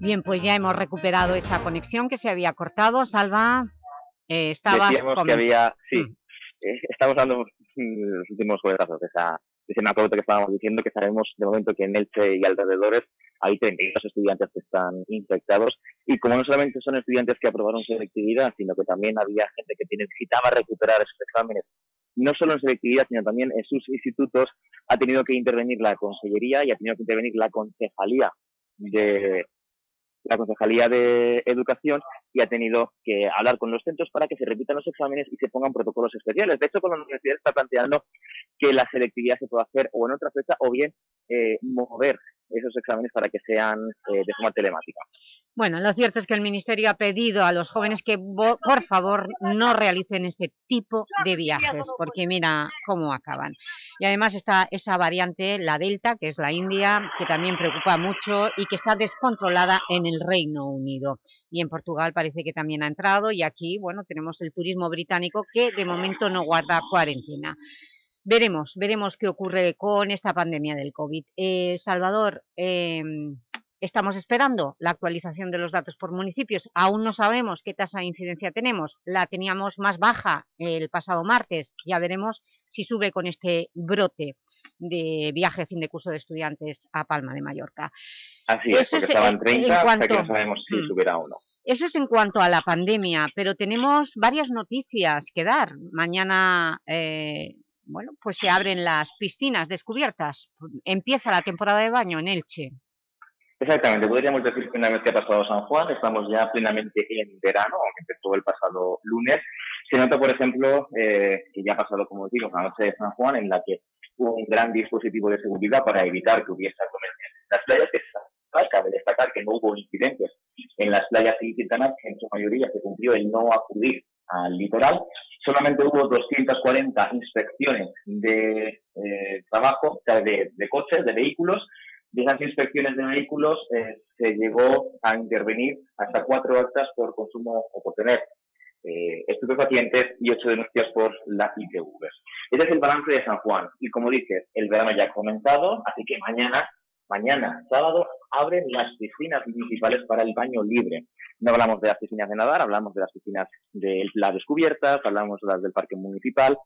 Bien, pues ya hemos recuperado esa conexión que se había cortado. Salva, eh, estabas... Decíamos que había... Sí, mm. eh, estamos dando los últimos juegazos de esa, de ese macrote que estábamos diciendo, que sabemos de momento que en Elche y alrededores hay 32 estudiantes que están infectados y como no solamente son estudiantes que aprobaron selectividad, sino que también había gente que necesitaba recuperar esos exámenes no solo en selectividad, sino también en sus institutos, ha tenido que intervenir la Consellería y ha tenido que intervenir la Concejalía de la Concejalía de Educación y ha tenido que hablar con los centros para que se repitan los exámenes y se pongan protocolos especiales. De hecho, con la universidad está planteando que la selectividad se pueda hacer o en otra fecha o bien eh, mover esos exámenes para que sean eh, de forma telemática. Bueno, lo cierto es que el Ministerio ha pedido a los jóvenes que, por favor, no realicen este tipo de viajes, porque mira cómo acaban. Y además está esa variante, la Delta, que es la India, que también preocupa mucho y que está descontrolada en el Reino Unido. Y en Portugal parece que también ha entrado y aquí, bueno, tenemos el turismo británico que de momento no guarda cuarentena. Veremos, veremos qué ocurre con esta pandemia del COVID. Eh, Salvador, em, estamos esperando la actualización de los datos por municipios. Aún no sabemos qué tasa de incidencia tenemos. La teníamos más baja el pasado martes. Ya veremos si sube con este brote de viaje fin de curso de estudiantes a Palma de Mallorca. Así es, porque estaban 30, hasta que no sabemos si mm. subirá o no. Eso es en cuanto a la pandemia, pero tenemos varias noticias que dar. Mañana eh, bueno, pues se abren las piscinas descubiertas. Empieza la temporada de baño en Elche. Exactamente, podríamos decir que una vez que ha pasado San Juan, estamos ya plenamente en verano, aunque empezó el pasado lunes. Se nota, por ejemplo, eh, que ya ha pasado, como digo, la noche de San Juan, en la que hubo un gran dispositivo de seguridad para evitar que hubiese en las playas, que cabe destacar que no hubo incidentes en las playas que en su mayoría se cumplió el no acudir al litoral. Solamente hubo 240 inspecciones de eh, trabajo, de, de, coches, de vehículos. De esas inspecciones de vehículos eh, se llegó a intervenir hasta cuatro actas por consumo o por tener eh, estupefacientes y ocho denuncias por la ITV. Ese es el balance de San Juan. Y como dices, el verano ya ha comenzado, así que mañana, mañana, sábado, abren las piscinas municipales para el baño libre. No hablamos de las piscinas de nadar, hablamos de las piscinas de las descubiertas, hablamos de las del parque municipal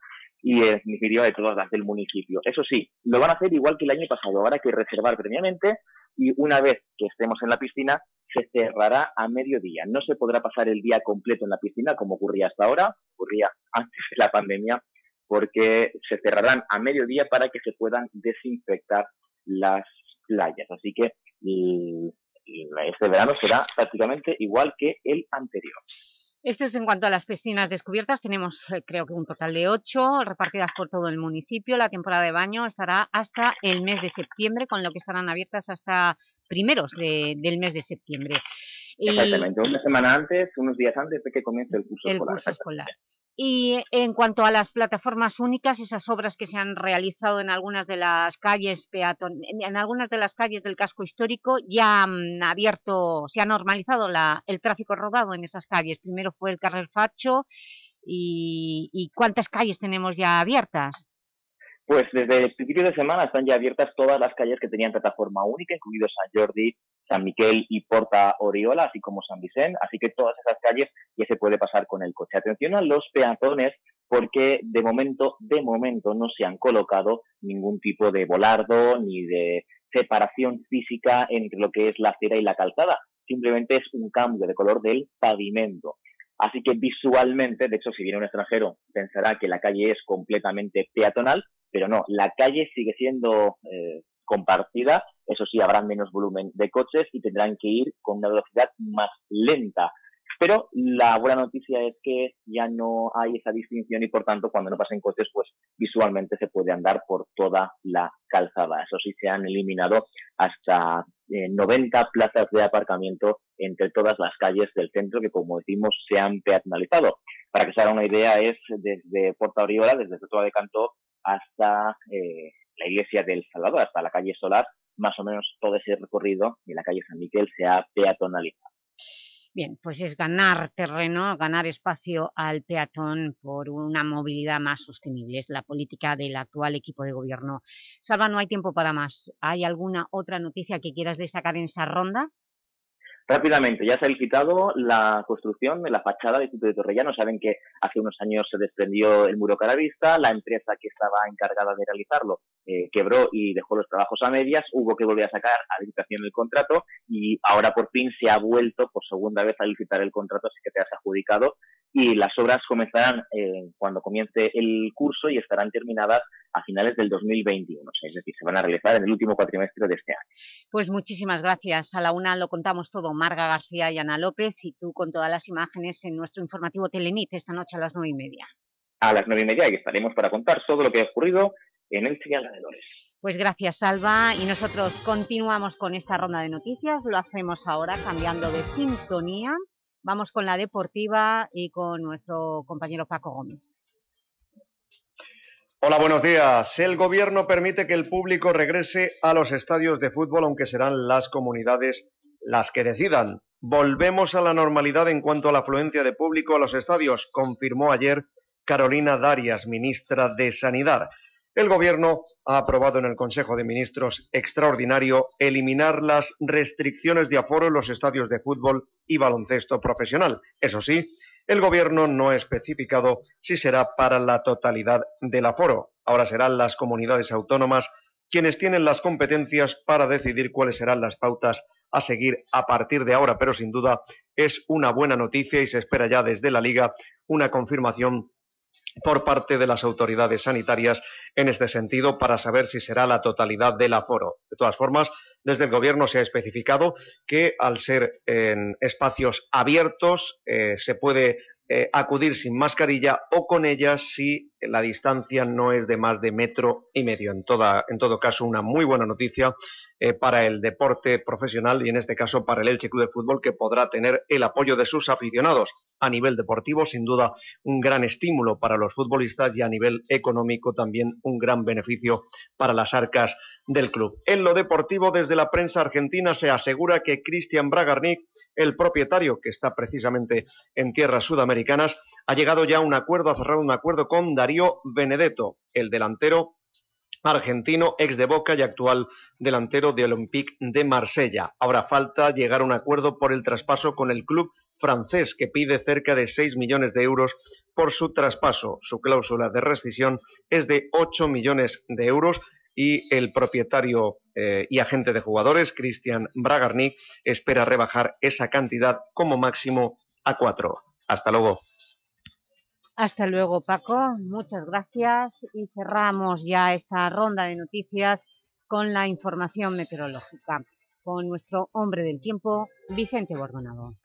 y en definitiva de todas las del municipio. Eso sí, lo van a hacer igual que el año pasado. Habrá que reservar previamente y una vez que estemos en la piscina se cerrará a mediodía. No se podrá pasar el día completo en la piscina como ocurría hasta ahora, ocurría antes de la pandemia, porque se cerrarán a mediodía para que se puedan desinfectar las playas. Así que este verano será prácticamente igual que el anterior. Esto es en cuanto a las piscinas descubiertas. Tenemos, eh, creo que un total de ocho repartidas por todo el municipio. La temporada de baño estará hasta el mes de septiembre, con lo que estarán abiertas hasta primeros del mes de septiembre. Exactamente, una semana antes, unos días antes de que comience el curso el Curso escolar. Y en cuanto a las plataformas únicas, esas obras que se han realizado en algunas de las calles peatón, en algunas de las calles del casco histórico, ya han abierto, se ha normalizado la, el tráfico rodado en esas calles. Primero fue el Carrer Facho y, y ¿cuántas calles tenemos ya abiertas? Pues desde el principio de semana están ya abiertas todas las calles que tenían plataforma única, incluido San Jordi, San Miquel y Porta Oriola, así como San Vicente, así que todas esas calles ya se puede pasar con el coche. Atención a los peatones porque de momento, de momento no se han colocado ningún tipo de volardo ni de separación física entre lo que es la acera y la calzada. Simplemente es un cambio de color del pavimento. Así que visualmente, de hecho, si viene un extranjero, pensará que la calle es completamente peatonal, pero no, la calle sigue siendo eh, compartida, eso sí, habrá menos volumen de coches y tendrán que ir con una velocidad más lenta. Pero la buena noticia es que ya no hay esa distinción y por tanto cuando no pasen coches pues visualmente se puede andar por toda la calzada. Eso sí, se han eliminado hasta 90 eh, plazas de aparcamiento entre todas las calles del centro que como decimos se han peatonalizado. Para que se haga una idea es desde Porta Oriola, desde Sotoa de Cantó hasta eh, la iglesia del Salvador hasta la calle Solar, más o menos todo ese recorrido de la calle San Miguel se ha peatonalizado. Bien, pues es ganar terreno, ganar espacio al peatón por una movilidad más sostenible. Es la política del actual equipo de gobierno. Salva, no hay tiempo para más. ¿Hay alguna otra noticia que quieras destacar en esta ronda? Rápidamente, ya se ha licitado la construcción de la fachada del Instituto de Torrellano. Saben que hace unos años se desprendió el muro caravista, la empresa que estaba encargada de realizarlo eh, quebró y dejó los trabajos a medias, hubo que volver a sacar a licitación el contrato y ahora por fin se ha vuelto por segunda vez a licitar el contrato, así que te has adjudicado y las obras comenzarán eh, cuando comience el curso y estarán terminadas a finales del 2021, es decir, se van a realizar en el último cuatrimestre de este año. Pues muchísimas gracias. A la una lo contamos todo, Marga García y Ana López, y tú con todas las imágenes en nuestro informativo Telenit esta noche a las nueve y media. A las nueve y media y estaremos para contar todo lo que ha ocurrido en el y alrededores. Pues gracias, Salva. Y nosotros continuamos con esta ronda de noticias. Lo hacemos ahora cambiando de sintonía. Vamos con la deportiva y con nuestro compañero Paco Gómez. Hola, buenos días. El Gobierno permite que el público regrese a los estadios de fútbol, aunque serán las comunidades las que decidan. Volvemos a la normalidad en cuanto a la afluencia de público a los estadios, confirmó ayer Carolina Darias, ministra de Sanidad. El Gobierno ha aprobado en el Consejo de Ministros extraordinario eliminar las restricciones de aforo en los estadios de fútbol y baloncesto profesional. Eso sí, el Gobierno no ha especificado si será para la totalidad del aforo. Ahora serán las comunidades autónomas quienes tienen las competencias para decidir cuáles serán las pautas a seguir a partir de ahora, pero sin duda es una buena noticia y se espera ya desde la Liga una confirmación por parte de las autoridades sanitarias en este sentido para saber si será la totalidad del aforo. De todas formas, desde el Gobierno se ha especificado que al ser en espacios abiertos eh, se puede eh, acudir sin mascarilla o con ella si la distancia no es de más de metro y medio. En, toda, todo caso, una muy buena noticia eh, para el deporte profesional y en este caso para el Elche Club de Fútbol que podrá tener el apoyo de sus aficionados. A nivel deportivo, sin duda, un gran estímulo para los futbolistas y a nivel económico también un gran beneficio para las arcas del club. En lo deportivo, desde la prensa argentina se asegura que Cristian Bragarnik, el propietario que está precisamente en tierras sudamericanas, ha llegado ya a un acuerdo, ha cerrado un acuerdo con Darío Benedetto, el delantero argentino, ex de Boca y actual delantero de Olympique de Marsella. Ahora falta llegar a un acuerdo por el traspaso con el club francés que pide cerca de 6 millones de euros por su traspaso. Su cláusula de rescisión es de 8 millones de euros y el propietario eh, y agente de jugadores, Christian Bragarnik, espera rebajar esa cantidad como máximo a 4. Hasta luego. Hasta luego, Paco. Muchas gracias. Y cerramos ya esta ronda de noticias con la información meteorológica, con nuestro hombre del tiempo, Vicente Bordonado.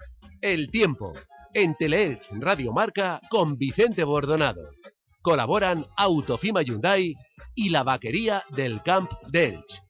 El tiempo, en Teleelch Radio Marca, con Vicente Bordonado. Colaboran Autofima Hyundai y la vaquería del Camp d'Elch.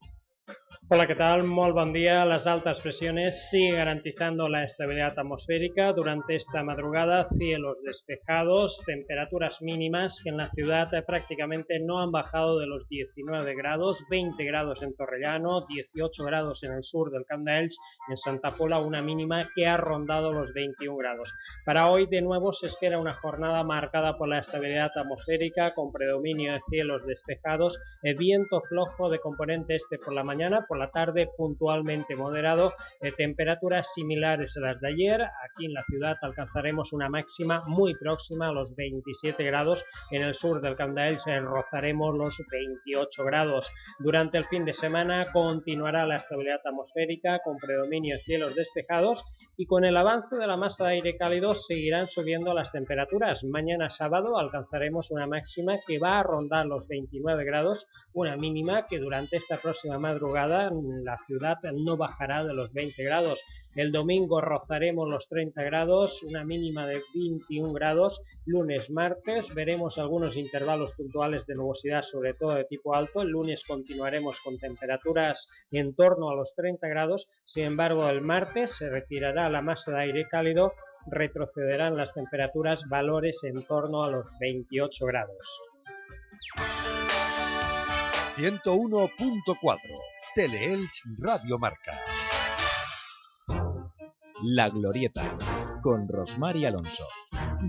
Hola, ¿qué tal? Muy buen día. Las altas presiones siguen garantizando la estabilidad atmosférica. Durante esta madrugada, cielos despejados, temperaturas mínimas que en la ciudad prácticamente no han bajado de los 19 grados, 20 grados en Torrellano, 18 grados en el sur del Camp de Elch, en Santa Pola una mínima que ha rondado los 21 grados. Para hoy, de nuevo, se espera una jornada marcada por la estabilidad atmosférica, con predominio de cielos despejados, el viento flojo de componente este por la mañana, la tarde puntualmente moderado, de temperaturas similares a las de ayer. Aquí en la ciudad alcanzaremos una máxima muy próxima a los 27 grados. En el sur del Candael se rozaremos los 28 grados. Durante el fin de semana continuará la estabilidad atmosférica con predominio de cielos despejados y con el avance de la masa de aire cálido seguirán subiendo las temperaturas. Mañana sábado alcanzaremos una máxima que va a rondar los 29 grados, una mínima que durante esta próxima madrugada la ciudad no bajará de los 20 grados. El domingo rozaremos los 30 grados, una mínima de 21 grados. Lunes, martes veremos algunos intervalos puntuales de nubosidad, sobre todo de tipo alto. El lunes continuaremos con temperaturas en torno a los 30 grados. Sin embargo, el martes se retirará la masa de aire cálido, retrocederán las temperaturas valores en torno a los 28 grados. 101.4 Teleelch Radio Marca. La Glorieta, con Rosmar y Alonso.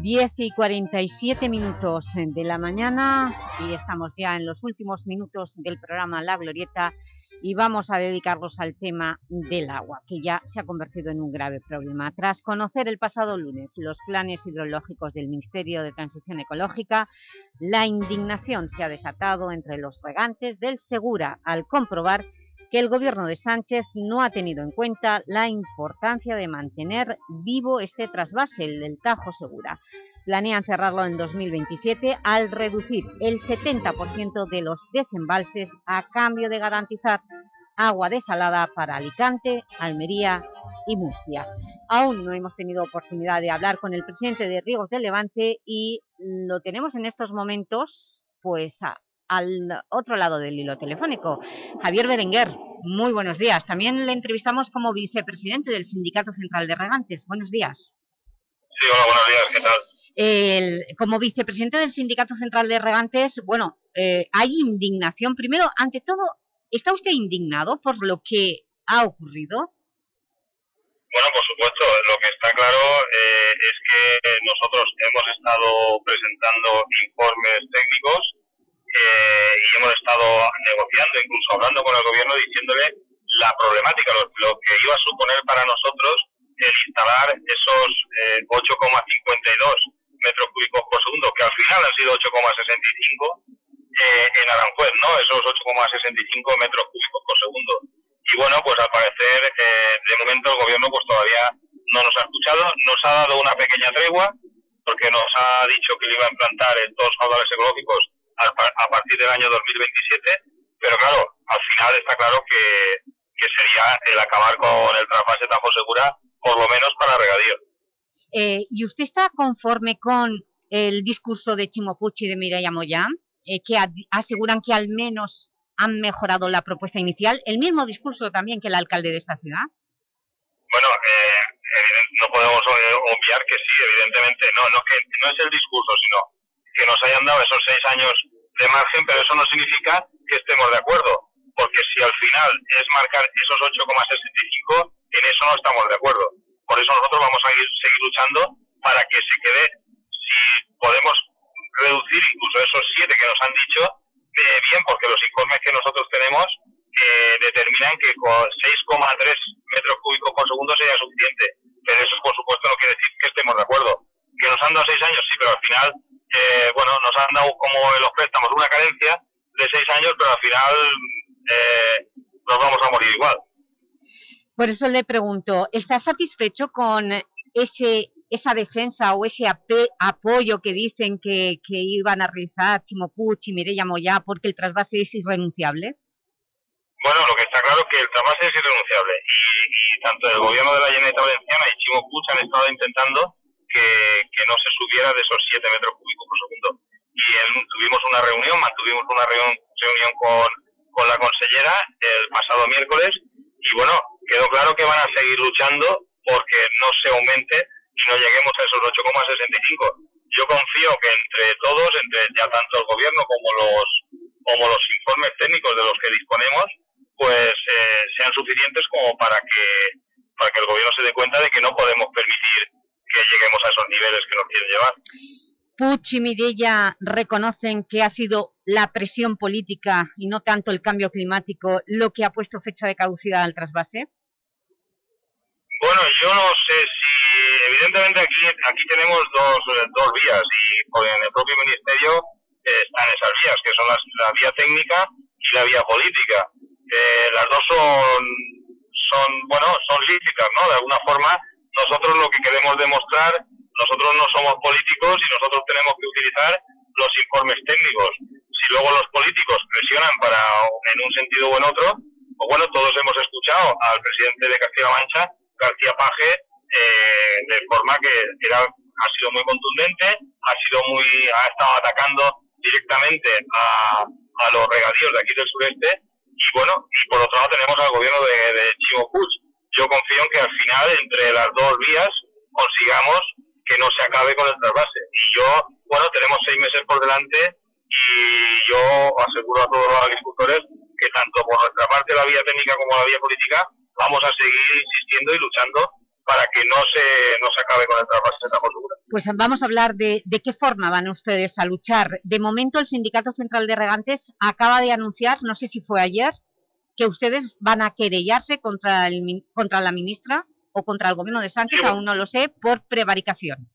10 y 47 minutos de la mañana y estamos ya en los últimos minutos del programa La Glorieta y vamos a dedicarlos al tema del agua, que ya se ha convertido en un grave problema. Tras conocer el pasado lunes los planes hidrológicos del Ministerio de Transición Ecológica, la indignación se ha desatado entre los regantes del Segura al comprobar que el gobierno de Sánchez no ha tenido en cuenta la importancia de mantener vivo este trasvase, el del Tajo Segura. planean cerrarlo en 2027 al reducir el 70% de los desembalses a cambio de garantizar agua desalada para Alicante, Almería y Murcia. Aún no hemos tenido oportunidad de hablar con el presidente de Riegos de Levante y lo tenemos en estos momentos pues al otro lado del hilo telefónico. Javier Berenguer, muy buenos días. También le entrevistamos como vicepresidente del Sindicato Central de Regantes. Buenos días. Sí, hola, buenos días, ¿qué tal? como vicepresidente del Sindicato Central de Regantes, bueno, eh, hay indignación. Primero, ante todo, ¿está usted indignado por lo que ha ocurrido? Bueno, por supuesto, lo que está claro eh, es que nosotros hemos estado presentando informes técnicos eh, y hemos estado negociando, incluso hablando con el gobierno, diciéndole la problemática, lo, que iba a suponer para nosotros el instalar esos 8,52 metros cúbicos por segundo, que al final han sido 8,65 eh, en Aranjuez, ¿no? Esos 8,65 metros cúbicos por segundo. Y bueno, pues al parecer, eh, de momento el gobierno pues todavía no nos ha escuchado, nos ha dado una pequeña tregua, porque nos ha dicho que le iba a implantar en los caudales ecológicos a, partir del año 2027, pero claro, al final está claro que, que sería el acabar con el trasvase Tajo Segura, por lo menos para regadío. Eh, ¿Y usted está conforme con el discurso de Chimopuchi y de Mireia Moyán, eh, que aseguran que al menos han mejorado la propuesta inicial? ¿El mismo discurso también que el alcalde de esta ciudad? Bueno, eh, no podemos obviar que sí, evidentemente. No, no, que no es el discurso, sino dado esos seis años de margen, pero eso no significa que estemos de acuerdo, porque si al final es marcar esos 8,65, en eso no estamos de acuerdo. Por eso nosotros vamos a ir, seguir luchando para que se quede, si podemos reducir incluso esos siete que nos han dicho, eh, bien, porque los informes que nosotros tenemos eh, determinan que con 6,3 metros cúbicos por segundo sería suficiente. Pero eso, por supuesto, no quiere decir que estemos de acuerdo. Que nos han dado seis años, sí, pero al final, eh, bueno, nos han dado como en los préstamos una carencia de seis años, pero al final nos vamos a morir igual. Por eso le pregunto, ¿está satisfecho con ese, esa defensa o ese apoyo que dicen que, iban a realizar Chimopuch y Mireia Moya porque el trasvase es irrenunciable? Bueno, lo que está claro es que el trasvase es irrenunciable y, tanto el gobierno de la Generalitat Valenciana y Chimopuch han estado intentando que, no se subiera de esos 7 metros cúbicos por segundo. Y tuvimos una reunión, mantuvimos una reunión, reunión con, con la consellera el pasado miércoles y bueno, quedó claro que van a seguir luchando porque no se aumente y no lleguemos a esos 8,65. Yo confío que entre todos, entre ya tanto el gobierno como los como los informes técnicos de los que disponemos, pues eh, sean suficientes como para que para que el gobierno se dé cuenta de que no podemos permitir que lleguemos a esos niveles que nos quieren llevar. Puig y Mirella reconocen que ha sido la presión política y no tanto el cambio climático lo que ha puesto fecha de caducidad al trasvase. Bueno, yo no sé si, evidentemente aquí, aquí tenemos dos, dos vías y en el propio ministerio eh, están esas vías, que son las, la vía técnica y la vía política. Eh, las dos son, son, bueno, son lícitas, ¿no? De alguna forma, nosotros lo que queremos demostrar, nosotros no somos políticos y nosotros tenemos que utilizar los informes técnicos. Si luego los políticos presionan para, en un sentido o en otro, pues bueno, todos hemos escuchado al presidente de Castilla-La Mancha García Paje eh, de forma que era, ha sido muy contundente, ha sido muy, ha estado atacando directamente a, los regadíos de aquí del sureste y bueno, y por otro lado tenemos al gobierno de, de Chivo Yo confío en que al final entre las dos vías consigamos que no se acabe con el trasvase. Y yo, bueno, tenemos seis meses por delante y yo aseguro a todos los agricultores que tanto por nuestra parte la vía técnica como la vía política vamos a seguir insistiendo y luchando para que no se, no se acabe con el trasvase de segura. Pues vamos a hablar de, de qué forma van ustedes a luchar. De momento el Sindicato Central de Regantes acaba de anunciar, no sé si fue ayer, que ustedes van a querellarse contra, el, contra la ministra o contra el gobierno de Sánchez, aún no lo sé, por prevaricación.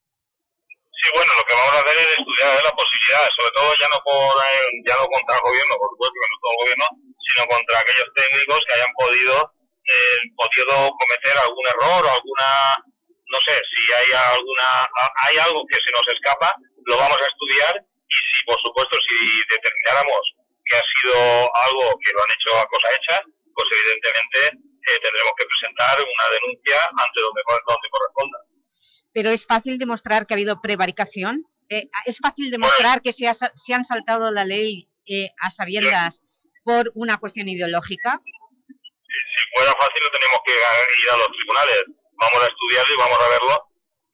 Sí, bueno, lo que vamos a hacer es estudiar la posibilidad, sobre todo ya no, por, eh, ya no contra el gobierno, por supuesto que no todo el gobierno, sino contra aquellos técnicos que hayan podido eh, podido cometer algún error o alguna no sé, si hay alguna, hay algo que se nos escapa, lo vamos a estudiar y si, por supuesto, si determináramos que ha sido algo que lo han hecho a cosa hecha, pues evidentemente eh, tendremos que presentar una denuncia ante donde, donde corresponda. Pero es fácil demostrar que ha habido prevaricación. Eh, es fácil demostrar que se, ha, se, han saltado la ley eh, a sabiendas por una cuestión ideológica. Si fuera fácil no tenemos que ir a los tribunales. Vamos a estudiarlo y vamos a verlo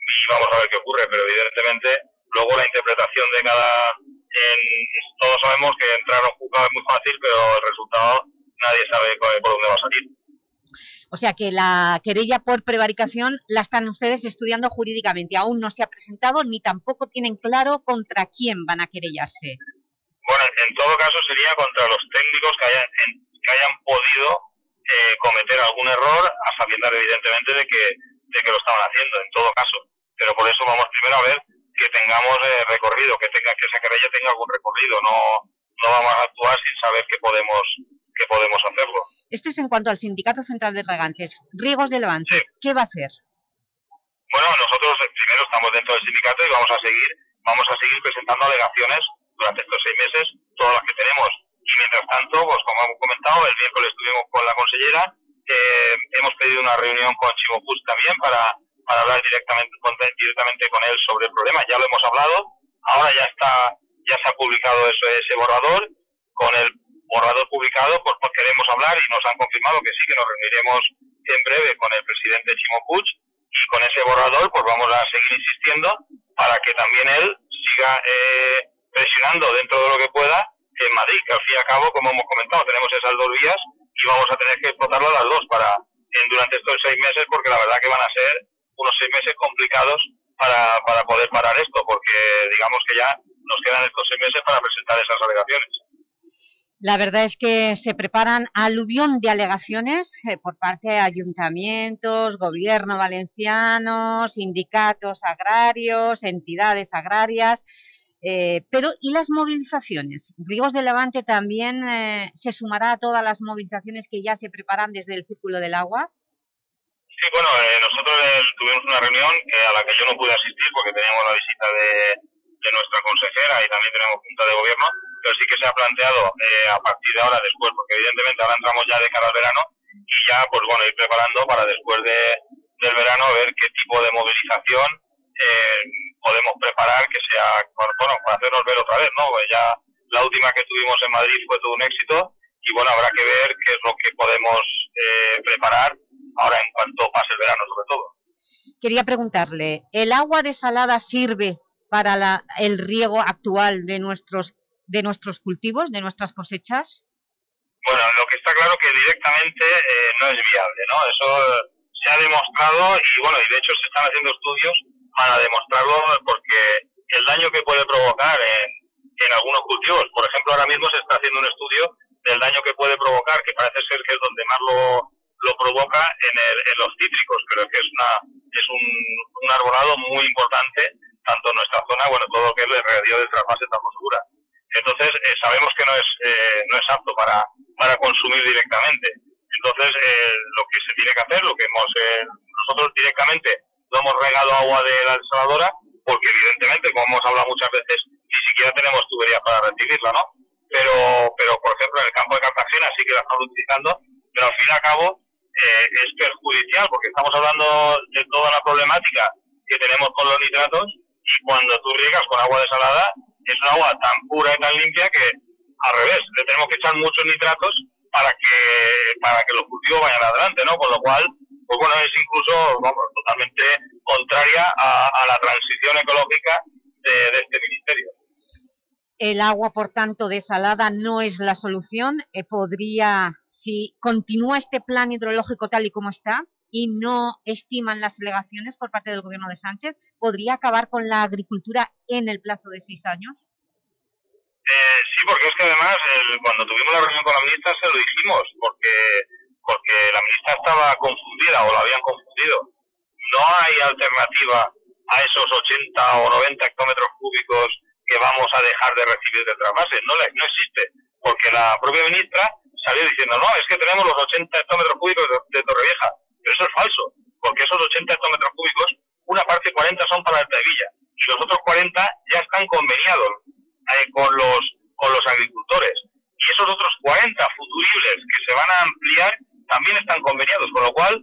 y vamos a ver qué ocurre, pero evidentemente luego la interpretación de cada... Todos sabemos que entrar a un juzgado es muy fácil, pero el resultado nadie sabe por dónde va a salir. O sea que la querella por prevaricación la están ustedes estudiando jurídicamente. Aún no se ha presentado ni tampoco tienen claro contra quién van a querellarse. Bueno, en todo caso sería contra los técnicos que hayan, que hayan podido eh, cometer algún error a sabiendas evidentemente de que, de que lo estaban haciendo, en todo caso. Pero por eso vamos primero a ver que tengamos eh, recorrido, que tenga que esa querella tenga algún recorrido. No, no vamos a actuar sin saber que podemos, que podemos hacerlo. Esto es en cuanto al Sindicato Central de Regantes. Riegos de Levante, ¿qué va a hacer? Bueno, nosotros primero estamos dentro del sindicato y vamos a seguir, vamos a seguir presentando alegaciones durante estos seis meses, todas las que tenemos. Y mientras tanto, pues como hemos comentado, el miércoles estuvimos con la consellera, eh, hemos pedido una reunión con Chimo también para, para hablar directamente con, directamente con él sobre el problema. Ya lo hemos hablado, ahora ya está ya se ha publicado ese, borrador. Con el borrador publicado, pues, pues, queremos hablar y nos han confirmado que sí, que nos reuniremos en breve con el presidente Chimo Puig y con ese borrador pues vamos a seguir insistiendo para que también él siga eh, presionando dentro de lo que pueda en Madrid, que al fin y al cabo, como hemos comentado, tenemos esas dos vías y vamos a tener que explotarlo las dos para en, durante estos seis meses, porque la verdad que van a ser unos seis meses complicados para, para poder parar esto, porque digamos que ya nos quedan estos seis meses para presentar esas alegaciones. La verdad es que se preparan aluvión de alegaciones eh, por parte de ayuntamientos, gobierno valenciano, sindicatos agrarios, entidades agrarias, eh, pero ¿y las movilizaciones? Ríos de Levante también eh, se sumará a todas las movilizaciones que ya se preparan desde el Círculo del Agua. Sí, bueno, nosotros tuvimos una reunión a la que yo no pude asistir porque teníamos la visita de, de nuestra consejera y también tenemos junta de gobierno, pero sí que se ha planteado eh, a partir de ahora, después, porque evidentemente ahora entramos ya de cara al verano y ya, pues bueno, ir preparando para después de, del verano ver qué tipo de movilización eh, podemos preparar que sea, bueno, para hacernos ver otra vez, ¿no? Pues ya la última que tuvimos en Madrid fue todo un éxito y bueno, habrá que ver qué es lo que podemos eh, preparar ahora en cuanto pase el verano, sobre todo. Quería preguntarle, ¿el agua desalada sirve para la, el riego actual de nuestros, de nuestros cultivos, de nuestras cosechas? Bueno, lo que está claro que directamente eh, no es viable, ¿no? Eso se ha demostrado y bueno, y de hecho se están haciendo estudios para demostrarlo porque el daño que puede provocar en, en algunos cultivos, por ejemplo, ahora mismo se está haciendo un estudio del daño que puede provocar, que parece ser que es donde más lo, lo provoca en, el, en los cítricos, pero que es, una, es un, un arbolado muy importante tanto nuestra zona, bueno, todo lo que es el regadío del trasvase estamos segura. Entonces, eh, sabemos que no es, eh, no es apto para, para consumir directamente. Entonces, eh, lo que se tiene que hacer, lo que hemos, nosotros directamente no hemos regado agua de la desaladora, porque evidentemente, como hemos hablado muchas veces, ni siquiera tenemos tuberías para recibirla, ¿no? Pero, pero por ejemplo, en el campo de Cartagena sí que la estamos utilizando, pero al fin y al cabo es perjudicial, porque estamos hablando de toda la problemática que tenemos con los nitratos y cuando tú riegas con agua desalada es un agua tan pura y tan limpia que al revés, le tenemos que echar muchos nitratos para que para que los cultivos vayan adelante, ¿no? Con lo cual, pues bueno, es incluso vamos, totalmente contraria a, la transición ecológica de, este ministerio. El agua, por tanto, desalada no es la solución. Eh, podría, si continúa este plan hidrológico tal y como está, y no estiman las delegaciones por parte del gobierno de Sánchez, ¿podría acabar con la agricultura en el plazo de seis años? Eh, sí, porque es que además cuando tuvimos la reunión con la ministra se lo dijimos, porque, porque la ministra estaba confundida o la habían confundido. No hay alternativa a esos 80 o 90 hectómetros cúbicos que vamos a dejar de recibir del trasvase. No, no existe, porque la propia ministra salió diciendo, no, es que tenemos los 80 hectómetros cúbicos de, de Torrevieja. Pero eso es falso, porque esos 80 hectómetros cúbicos, una parte 40 son para Altavilla y los otros 40 ya están conveniados eh, con, los, con los agricultores. Y esos otros 40 futuribles que se van a ampliar también están conveniados, con lo cual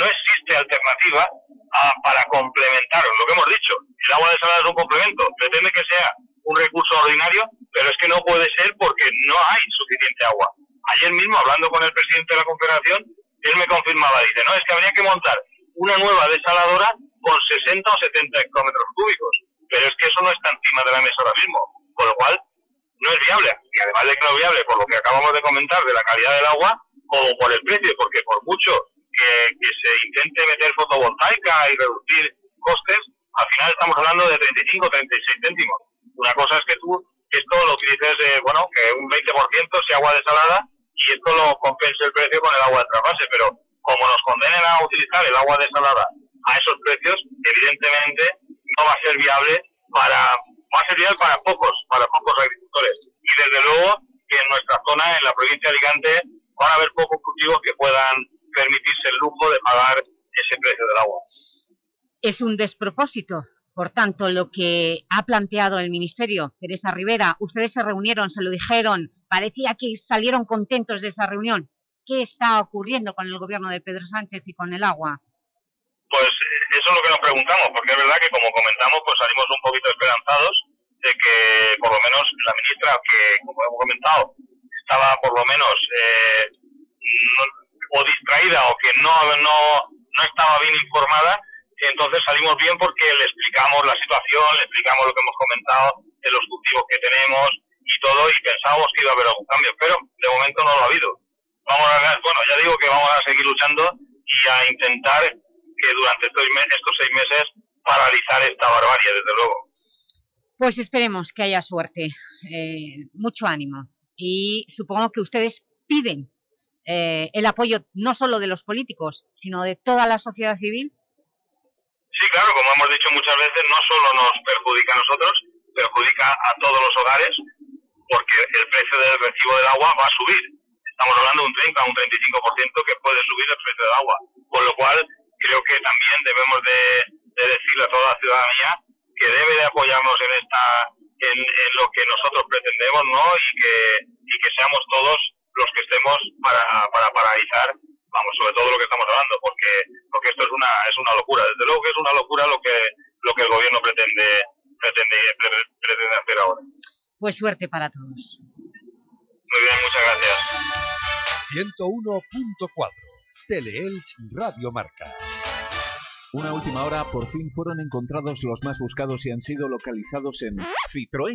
no existe alternativa a- para complementar lo que hemos dicho. El agua desalada es un complemento, pretende que sea un recurso ordinario, pero es que no puede ser porque no hay suficiente agua. Ayer mismo, hablando con el presidente de la Confederación, él me confirmaba, dice, no, es que habría que montar una nueva desaladora con 60 o 70 hectómetros cúbicos, pero es que eso no está encima de la mesa ahora mismo, con lo cual no es viable. Y además de que no viable, por lo que acabamos de comentar de la calidad del agua, como por el precio, porque por mucho que, se intente meter fotovoltaica y reducir costes, al final estamos hablando de 35 36 céntimos. Una cosa es que tú esto lo utilices, eh, bueno, que un 20% sea agua desalada y esto lo compense el precio con el agua de trasvase, pero como nos condenen a utilizar el agua desalada a esos precios, evidentemente no va a ser viable para, va a ser viable para pocos, para pocos agricultores. Y desde luego que en nuestra zona, en la provincia de Alicante, van a haber pocos cultivos que puedan permitirse el lujo de pagar ese precio del agua. Es un despropósito. Por tanto, lo que ha planteado el Ministerio, Teresa Rivera, ustedes se reunieron, se lo dijeron, parecía que salieron contentos de esa reunión. ¿Qué está ocurriendo con el gobierno de Pedro Sánchez y con el agua? Pues eh, eso es lo que nos preguntamos, porque es verdad que como comentamos, pues salimos un poquito esperanzados de que por lo menos la ministra, que como hemos comentado, estaba por lo menos eh, no- o distraída o que no, no, no estaba bien informada, entonces salimos bien porque le explicamos la situación, le explicamos lo que hemos comentado los cultivos que tenemos y todo, y pensábamos que iba a haber algún cambio, pero de momento no lo ha habido. Vamos a bueno, ya digo que vamos a seguir luchando y a intentar que durante estos, estos seis meses paralizar esta barbarie, desde luego. Pues esperemos que haya suerte, eh, mucho ánimo. Y supongo que ustedes piden eh, el apoyo no solo de los políticos, sino de toda la sociedad civil. Sí, claro, como hemos dicho muchas veces, no solo nos perjudica a nosotros, perjudica a todos los hogares, porque el precio del recibo del agua va a subir. Estamos hablando de un 30 a un 35% que puede subir el precio del agua. Con lo cual, creo que también debemos de, de decirle a toda la ciudadanía que debe de apoyarnos en esta en lo que nosotros pretendemos, ¿no? Y que, y que seamos todos los que estemos para, para paralizar, vamos, sobre todo lo que estamos hablando, porque porque esto es una es una locura. Desde luego que es una locura lo que lo que el gobierno pretende pretende pre- pretende hacer ahora. Pues suerte para todos. Muy bien, muchas gracias. 101.4 Teleelch Radio Marca. Una última hora, por fin fueron encontrados los más buscados y han sido localizados en Citroën.